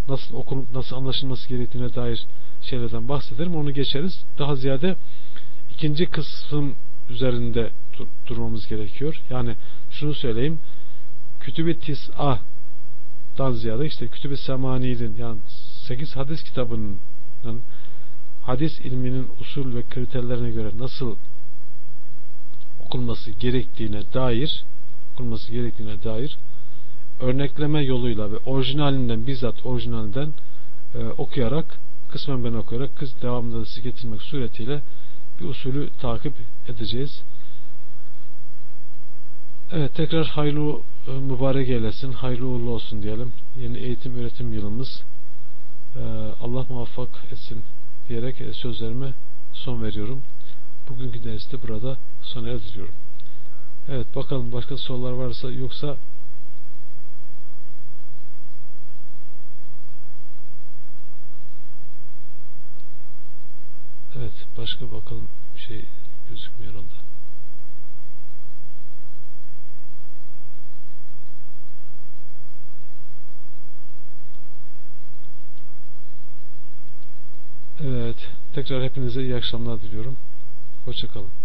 nasıl okunup nasıl anlaşılması gerektiğine dair şeylerden bahsederim. Onu geçeriz. Daha ziyade ikinci kısım üzerinde dur durmamız gerekiyor. Yani şunu söyleyeyim. Kütüb-i Tis'a'dan ziyade işte Kütüb-i Semani'nin yani 8 hadis kitabının hadis ilminin usul ve kriterlerine göre nasıl okunması gerektiğine dair okunması gerektiğine dair örnekleme yoluyla ve orijinalinden bizzat orijinalinden e, okuyarak kısmen ben okuyarak kız devamında da getirmek suretiyle bir usulü takip edeceğiz. Evet tekrar hayırlı e, mübarek eylesin, hayırlı uğurlu olsun diyelim. Yeni eğitim öğretim yılımız e, Allah muvaffak etsin diyerek e, sözlerime son veriyorum. Bugünkü derste burada sona erdiriyorum. Evet bakalım başka sorular varsa yoksa Evet başka bakalım bir şey gözükmüyor onda. Evet. Tekrar hepinize iyi akşamlar diliyorum. Hoşçakalın.